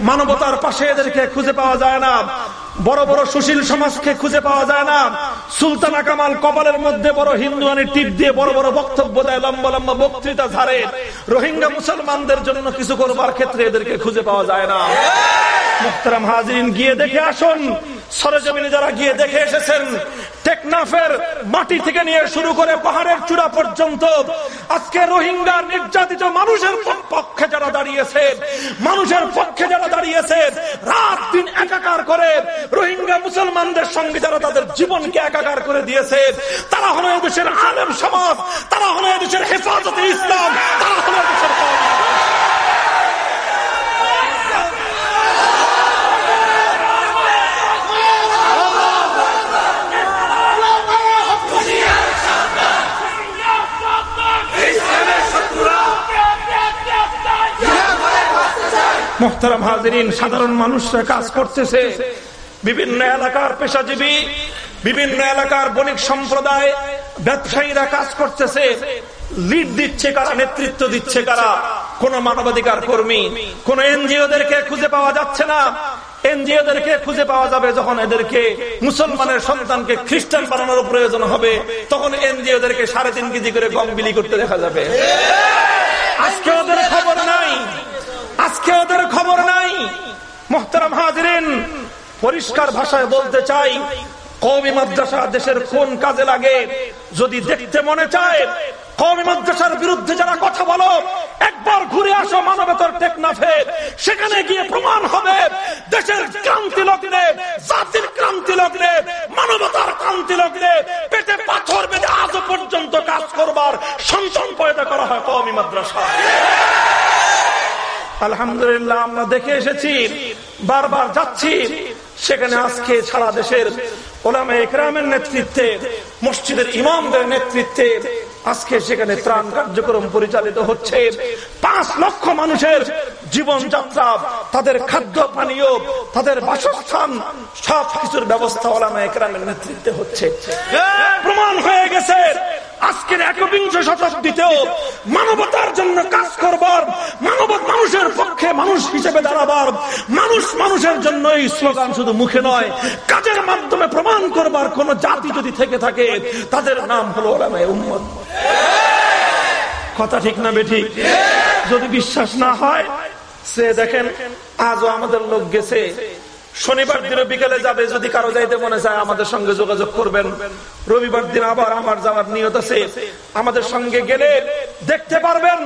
মানবতার পাশে এদেরকে খুঁজে পাওয়া যায় না। বড় বড় সুশীল সমাজকে খুঁজে পাওয়া যায় না। সুলতানা কামাল কপালের মধ্যে বড় হিন্দুয়ানি টিপ দিয়ে বড় বড় বক্তব্য দেয়, লম্বা লম্বা বক্তৃতা ধারে রোহিঙ্গা মুসলমানদের জন্য কিছু করবার ক্ষেত্রে এদেরকে খুঁজে পাওয়া যায় না। মুক্তারাম হাজিন গিয়ে দেখে আসুন সরজমিনে যারা গিয়ে দেখে এসেছেন, টেকনাফের মাটি থেকে নিয়ে শুরু করে পাহাড়ের চূড়া পর্যন্ত, আজকে রোহিঙ্গা নির্যাতিত মানুষের পক্ষে যারা দাঁড়িয়েছে, মানুষের পক্ষে যারা দাঁড়িয়েছে, রাত দিন একাকার করে রোহিঙ্গা মুসলমানদের সঙ্গে যারা তাদের জীবনকে একাকার করে দিয়েছে, তারা হলো এদেশের আলেম সমাজ, তারা হলো এদেশের হেফাজতে ইসলাম, তারা হলো এদেশের মোহতারাম হাজরিন, সাধারণ মানুষরা কাজ করতেছে। বিভিন্ন এলাকার পেশাজীবী, বিভিন্ন এলাকার বণিক সম্প্রদায় ব্যবসায়ীরা কাজ করতেছে। লিড দিচ্ছে কারা, নেতৃত্ব দিচ্ছে কারা? কোন মানবাধিকার কর্মী, কোন এনজিওদেরকে খুঁজে পাওয়া যাচ্ছে না। এনজিও এনজিওদেরকে খুঁজে পাওয়া যাবে যখন এদেরকে মুসলমানের সন্তানকে খ্রিস্টান বানানোর প্রয়োজন হবে, তখন এনজিও এনজিওদেরকে সাড়ে তিন কেজি করে গম বিলি করতে দেখা যাবে। আজকে ওদের খবর নাই। আজকে ওদের খবর নাই। মোহতারাম হাজরিন, পরিষ্কার ভাষায় বলতে চাই কৌমি মাদ্রাসা দেশের কোন কাজে লাগে? যদি দেখতে মনে চায় কৌমি মাদ্রাসার বিরুদ্ধে যারা কথা বলো, একবার ঘুরে আসো মানবতার টেকনাফে। সেখানে গিয়ে প্রমাণ হবে, দেশের ক্রান্তি লগ্নে, জাতির ক্রান্তি লগ্নে, মানবতার ক্রান্তি লগ্নে, পেটে পাথর বেঁধে আজও পর্যন্ত কাজ করবার সন্তান পয়দা করা হয় কৌমি মাদ্রাসা আলহামদুলিল্লাহ, আমরা দেখে এসেছি, বারবার যাচ্ছি। সেখানে আজকে সারা দেশের ওলামা একরামের নেতৃত্বে, মসজিদের ইমামদের নেতৃত্বে আজকে সেখানে ত্রাণ কার্যক্রম পরিচালিত হচ্ছে। পাঁচ লক্ষ মানুষের জীবনযাত্রা তাদের খাদ্য পানীয়, তাদের বাসস্থান, সব কিছুর ব্যবস্থা ওলামা একরামের নেতৃত্বে হচ্ছে। প্রমাণ হয়ে গেছে, আজকের একবিংশ শতাব্দীতেও মানবতার জন্য কাজ করবার, মানবত মানুষের পক্ষে মানুষ হিসেবে দাঁড়াবার, মানুষ মানুষের জন্য এই স্লোগান শুধু মুখে নয়, কাজের মাধ্যমে প্রমাণ করবার কোন জাতি যদি থেকে থাকে, তাদের নাম হলো ওলামায় উম্মত। কথা ঠিক না বেঠিক যদি বিশ্বাস না হয় সে দেখেন আজও আমাদের লোক গেছে। শনিবার দিনে বিকেলে যাবে, যদি কারও যাইতে মনে চায় আমাদের সঙ্গে যোগাযোগ করবেন। রবিবার দিন আবার আমার যাওয়ার নিয়ত আছে। আমাদের সঙ্গে গেলে দেখতে পারবেন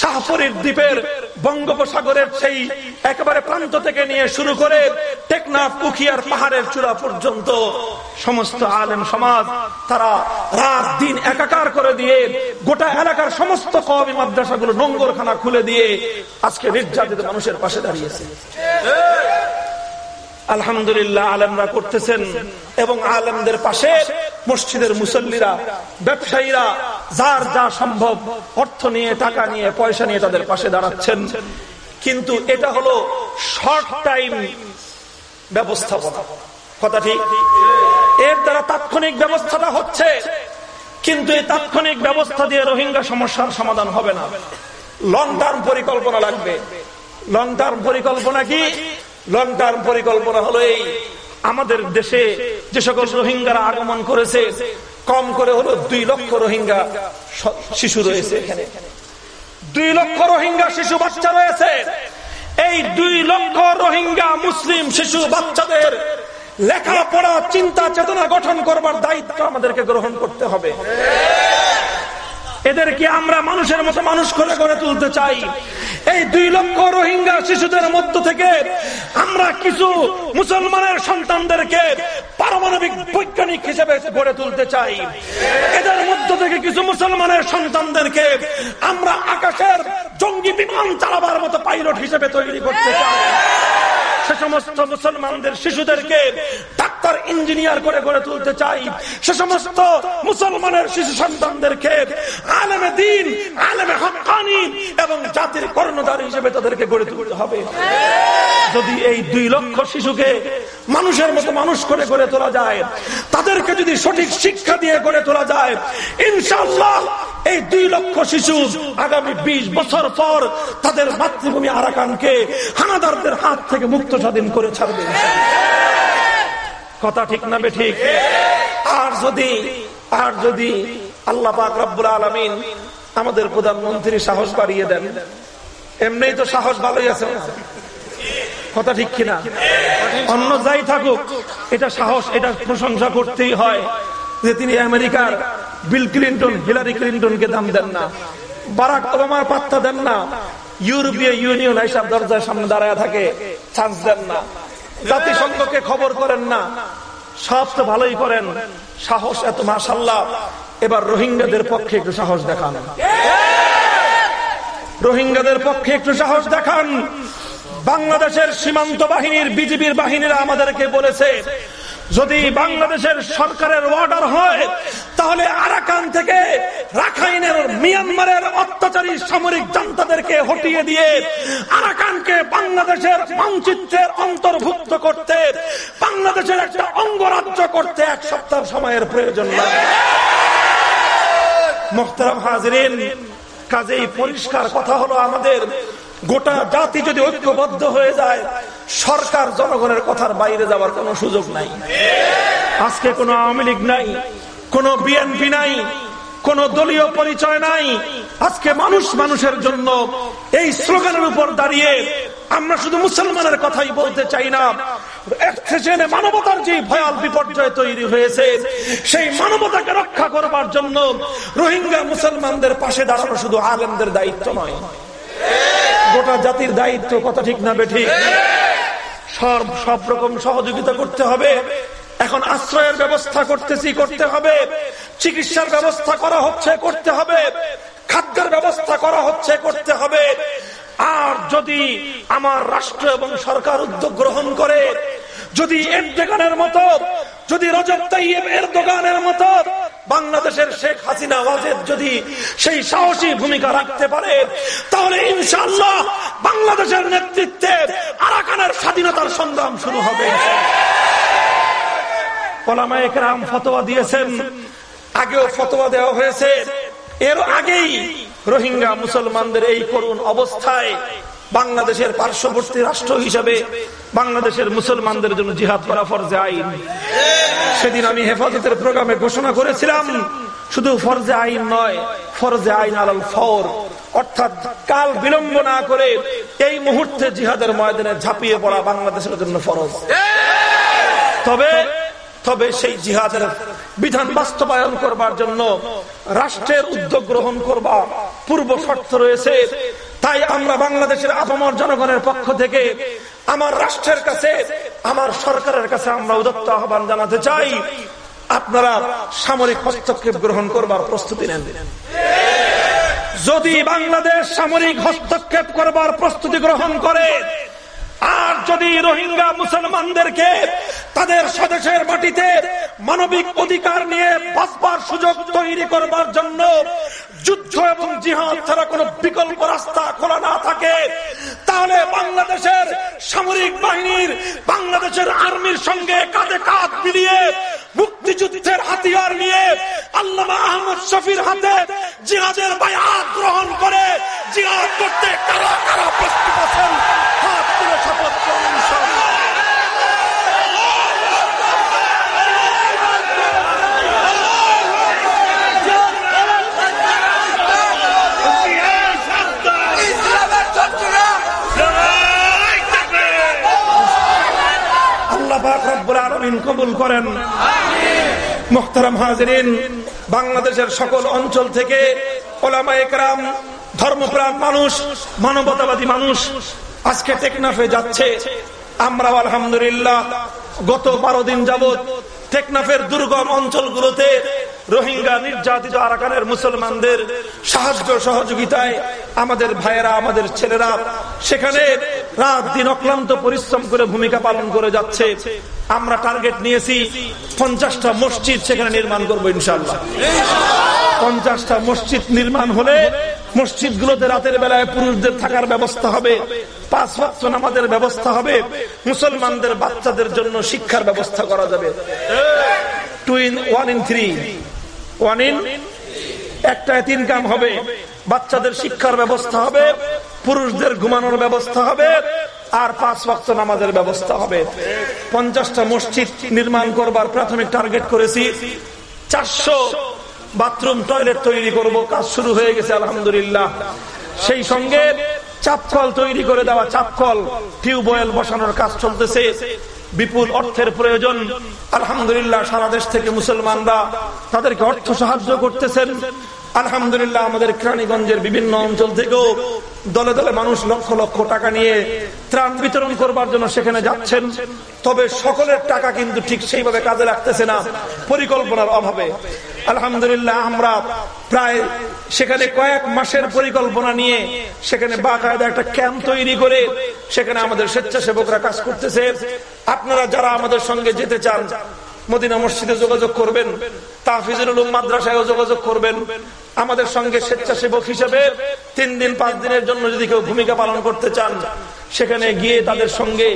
শাহপুরীর দ্বীপের বঙ্গোপসাগরের সেই একেবারে প্রান্ত থেকে নিয়ে শুরু করে টেকনাফ কুখিয়ার পাহাড়ের চূড়া পর্যন্ত সমস্ত আলেম সমাজ, তারা রাত দিন একাকার করে দিয়ে গোটা এলাকার সমস্ত কবি মাদ্রাসাগুলো নোংরখানা খুলে দিয়ে আজকে নির্যাতিত মানুষের পাশে দাঁড়িয়েছে। আলহামদুলিল্লাহ আলেমরা করতেছেন এবং আলেমদের পাশে মসজিদের মুসল্লিরা, ব্যবসায়ীরা যার যা সম্ভব অর্থ নিয়ে, টাকা নিয়ে, পয়সা নিয়ে তাদের পাশে দাঁড়াচ্ছেন। কিন্তু এটা হলো শর্ট টাইম ব্যবস্থাপনা। কথা ঠিক? এর দ্বারা তাৎক্ষণিক ব্যবস্থাটা হচ্ছে, কিন্তু এই তাৎক্ষণিক ব্যবস্থা দিয়ে রোহিঙ্গা সমস্যার সমাধান হবে না। লং টার্ম পরিকল্পনা লাগবে। লং টার্ম পরিকল্পনা কি? লং টার্ম পরিকল্পনা হলো এই। আমাদের দেশে যে সকল রোহিঙ্গারা আগমন করেছে, কম করে হলো দুই লক্ষ রোহিঙ্গা শিশু রয়েছে এখানে। দুই লক্ষ রোহিঙ্গা শিশু বাচ্চা রয়েছে। এই দুই লক্ষ রোহিঙ্গা মুসলিম শিশু বাচ্চাদের লেখাপড়া, চিন্তা, চেতনা গঠন করবার দায়িত্ব আমাদেরকে গ্রহণ করতে হবে। এদেরকে আমরা মানুষের মতো মানুষ করে গড়ে তুলতে চাই। এই দুই লক্ষ রোহিঙ্গা শিশুদের মধ্য থেকে আমরা কিছু মুসলমানের সন্তানদেরকে পারমাণবিক বৈজ্ঞানিক হিসেবে গড়ে তুলতে চাই। এদের মধ্য থেকে কিছু মুসলমানের সন্তানদেরকে আমরা আকাশের জঙ্গি বিমান চালাবার মতো পাইলট হিসেবে তৈরি করতে চাই। সে সমস্ত মুসলমানদের শিশুদেরকে ডাক্তার, ইঞ্জিনিয়ার করে গড়ে তুলতে চাই। সে সমস্ত মুসলমানের শিশু সন্তানদেরকে আলেমে দিন, আলেমে হকানি এবং জাতির কর্ণধার হিসেবে তাদেরকে গড়ে তুলতে হবে। যদি এই দুই লক্ষ শিশুকে মানুষের মতো মানুষ করে গড়ে তোলা যায়, তাদেরকে যদি সঠিক শিক্ষা দিয়ে গড়ে তোলা যায় ইনশাল্লাহ এই দুই লক্ষ শিশু আগামী ২০ বছর পর তাদের মাতৃভূমি আরাকানকে হানাদারদের হাত থেকে মুক্ত স্বাধীন করে ছাড়বে। কথা ঠিক না বে ঠিক? আর যদি আর যদি আল্লাহ পাক রব্বুল আলমিন আমাদের প্রধানমন্ত্রী সাহস বাড়িয়ে দেন। এমনি তো সাহস ভালোই আছে। কথা ঠিক কিনা? অন্য যাই থাকুক, এটা সাহস, এটা প্রশংসা করতেই হয় যে তিনি আমেরিকার বিল ক্লিন্টন, হিলারি ক্লিন্টনকে দাম দেন না। বারাক ওবামার পাত্তা দেন না। ইউরোপীয় ইউনিয়ন এইসব দরজার সামনে দাঁড়ায় থাকে, চান্স দেন না। জাতিসংঘকে খবর করেন না। সব তো ভালোই করেন। সাহস এত মাসাল্লাহ এবার রোহিঙ্গাদের পক্ষে একটু সাহস দেখান। রোহিঙ্গাদের পক্ষে একটু সাহস দেখান। বাংলাদেশের সীমান্ত বাহিনীর বিজিবির বাহিনীরা আমাদেরকে বলেছে, যদি বাংলাদেশের সরকারের অর্ডার হয়, তাহলে আরাকান থেকে রাখাইনের, মিয়ানমারের অত্যাচারী সামরিক জান্তাদেরকে হটিয়ে দিয়ে আরাকানকে বাংলাদেশের মানচিত্রের অন্তর্ভুক্ত করতে, বাংলাদেশের একটা অঙ্গরাজ্য করতে এক সপ্তাহ সময়ের প্রয়োজন লাগে। মোখতারাম হাজরিন, কাজেই পরিষ্কার কথা হলো আমাদের, গোটা জাতি যদি ঐক্যবদ্ধ হয়ে যায়, সরকার জনগণের কথার বাইরে যাওয়ার কোন সুযোগ নাই। আজকে কোনো আওয়ামী লীগ নাই, কোন বিএনপি নাই কোন দলীয় পরিচয় নাই। আজকে মানুষ মানুষের জন্য এই স্লোগানের উপর দাঁড়িয়ে আমরা শুধু মুসলমানের কথাই বলতে চাই না। মানবতার যে ভয়াল বিপর্যয় তৈরি হয়েছে, সেই মানবতাকে রক্ষা করবার জন্য রোহিঙ্গা মুসলমানদের পাশে দাঁড়ানো শুধু আলেমদের দায়িত্ব নয়। গোটা জাতির দায়িত্ব কথা ঠিক না বেঠিক সব সব রকম সহযোগিতা করতে হবে। এখন আশ্রয়ের ব্যবস্থা করতেছি, করতে হবে। চিকিৎসার ব্যবস্থা করা হচ্ছে, করতে হবে। খাদ্যের ব্যবস্থা করা হচ্ছে, করতে হবে। আর যদি আমার রাষ্ট্র এবং সরকার উদ্যোগ গ্রহণ করে, যদি এর দোকানের মতো, যদি রজব তাইয়েব এর দোকানের মতো, বাংলাদেশের শেখ হাসিনা ওয়াজেদ যদি সেই সাহসী ভূমিকা রাখতে পারে, তাহলে ইনশাল্লাহ বাংলাদেশের নেতৃত্বে আরাকানের স্বাধীনতার সংগ্রাম শুরু হবে। ওলামায়াম ফতোয়া দিয়েছেন। আগেও ফতোয়া দেওয়া হয়েছে। এর আগেই রোহিঙ্গা মুসলমানদের এই করুণ অবস্থায় বাংলাদেশের পার্শ্ববর্তী রাষ্ট্র হিসাবে বাংলাদেশের মুসলমানদের জন্য জিহাদ করা ফরজে আইন। সেদিন আমি হেফাজতের প্রোগ্রামে ঘোষণা করেছিলাম, শুধু ফরজে আইন নয়, ফরজে আইন আলাল ফর অর্থাৎ কাল বিলম্ব না করে এই মুহূর্তে জিহাদের ময়দানে ঝাঁপিয়ে পড়া বাংলাদেশের জন্য ফরজ। তবে তবে সেই জিহাদের বিধান বাস্তবায়ন করবার জন্য রাষ্ট্রের উদ্যোগ গ্রহণ করবার পূর্ব শর্ত রয়েছে, তাই আমরা বাংলাদেশের আপামর জনগণের পক্ষ থেকে আমার রাষ্ট্রের কাছে, আমার সরকারের কাছে আমরা উদত্ত আহ্বান জানাতে চাই। আপনারা সামরিক হস্তক্ষেপ গ্রহণ করবার প্রস্তুতি নেন। যদি বাংলাদেশ সামরিক হস্তক্ষেপ করবার প্রস্তুতি গ্রহণ করে আর যদি রোহিঙ্গা মুসলমানদেরকে তাদের স্বদেশের মাটিতে মানবিক অধিকার নিয়ে বাঁচবার সুযোগ তৈরি করবার জন্য যুদ্ধ এবং জিহাদ ছাড়া কোন বিকল্প রাস্তা খোলা না থাকে, তাহলে বাংলাদেশের সামরিক বাহিনীর, বাংলাদেশের আর্মির সঙ্গে কাঁধে কাঁধ মিলিয়ে মুক্তিযুদ্ধের হাতিয়ার নিয়ে আল্লামা আহমদ শফির হাতে জিহাদের বায়াত গ্রহণ করে জিহাদ করতে কারা কারা প্রস্তুত আছেন হাত তুলে শপথ কবুল করেন। মুহতারাম হাজিরিন, বাংলাদেশের সকল অঞ্চল থেকে ওলামা একরাম ধর্মপ্রাণ মানুষ, মানবতাবাদী মানুষ আজকে টেকনাফে যাচ্ছে। আমরা আলহামদুলিল্লাহ গত বারো দিন যাবৎ টেকনাফের দুর্গম অঞ্চলগুলোতে রোহিঙ্গা নির্যাতিত আরাকানের মুসলমানদের সাহায্য সহযোগিতায় আমাদের ভাইয়েরা, আমাদের ছেলেরা সেখানে রাত দিন অক্লান্ত পরিশ্রম করে ভূমিকা পালন করে যাচ্ছে। আমরা টার্গেট নিয়েছি পঞ্চাশটা মসজিদ সেখানে নির্মাণ করব ইনশাল্লাহ পঞ্চাশটা মসজিদ নির্মাণ হলে মসজিদগুলোতে রাতের বেলায় পুরুষদের থাকার ব্যবস্থা হবে। পাঁচ ওয়াক্ত নামাজের ব্যবস্থা হবে। মুসলমানদের বাচ্চাদের জন্য শিক্ষার ব্যবস্থা করা যাবে। Two in one in three one in একটা তিন কাম হবে। বাচ্চাদের শিক্ষার ব্যবস্থা হবে। পুরুষদের ঘুমানোর ব্যবস্থা হবে। আর পাঁচ ওয়াক্ত নামাজের ব্যবস্থা হবে। পঞ্চাশটা মসজিদ নির্মাণ করবার প্রাথমিক টার্গেট করেছি। চারশো বাথরুম, টয়লেট তৈরি করব। কাজ শুরু হয়ে গেছে, আলহামদুলিল্লাহ। সেই সঙ্গে চাপকল তৈরি করে দেওয়া চাপকল। টিউবওয়েল বসানোর কাজ চলতেছে। বিপুল অর্থের প্রয়োজন। আলহামদুলিল্লাহ, সারা দেশ থেকে মুসলমানরা তাদেরকে অর্থ সাহায্য করতেছেন। আলহামদুলিল্লাহ, আমাদের ক্রানীগঞ্জের বিভিন্ন অঞ্চল থেকেও দলে দলে মানুষ লক্ষ লক্ষ টাকা নিয়ে ত্রাণ বিতরণ করবার জন্য সেখানে যাচ্ছেন। তবে সকলের টাকা কিন্তু ঠিক সেইভাবে কাজে লাগতেছে না, পরিকল্পনার অভাবে। আলহামদুলিল্লাহ, আমরা প্রায় সেখানে কয়েক মাসের পরিকল্পনা নিয়ে সেখানে বাকায়দা একটা ক্যাম্প তৈরি করে সেখানে আমাদের স্বেচ্ছাসেবকরা কাজ করতেছে। আপনারা যারা আমাদের সঙ্গে যেতে চান মদিনা মসজিদে যোগাযোগ করবেন, তাহফিজুল উলুম যোগাযোগ করবেন। আমাদের সঙ্গে স্বেচ্ছাসেবক হিসেবে তিন দিন, পাঁচ দিনের জন্য যদি কেউ ভূমিকা পালন করতে চান, সেখানে গিয়ে তাদের সঙ্গে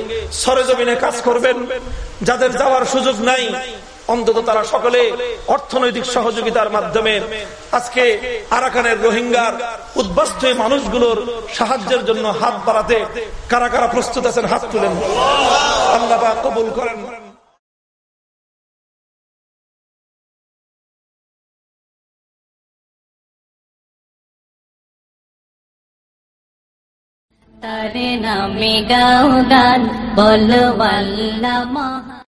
সরেজমিনে কাজ করবেন। যাদের যাওয়ার সুযোগ নাই, অন্তত তারা সকলে অর্থনৈতিক সহযোগিতার মাধ্যমে আজকে আরাকানের রোহিঙ্গার উদ্বাস্ত মানুষগুলোর সাহায্যের জন্য হাত বাড়াতে কারা কারা প্রস্তুত আছেন, হাত তুলেন। আল্লাহ কবুল করেন। তার নামে গাউদান বল আল্লাহ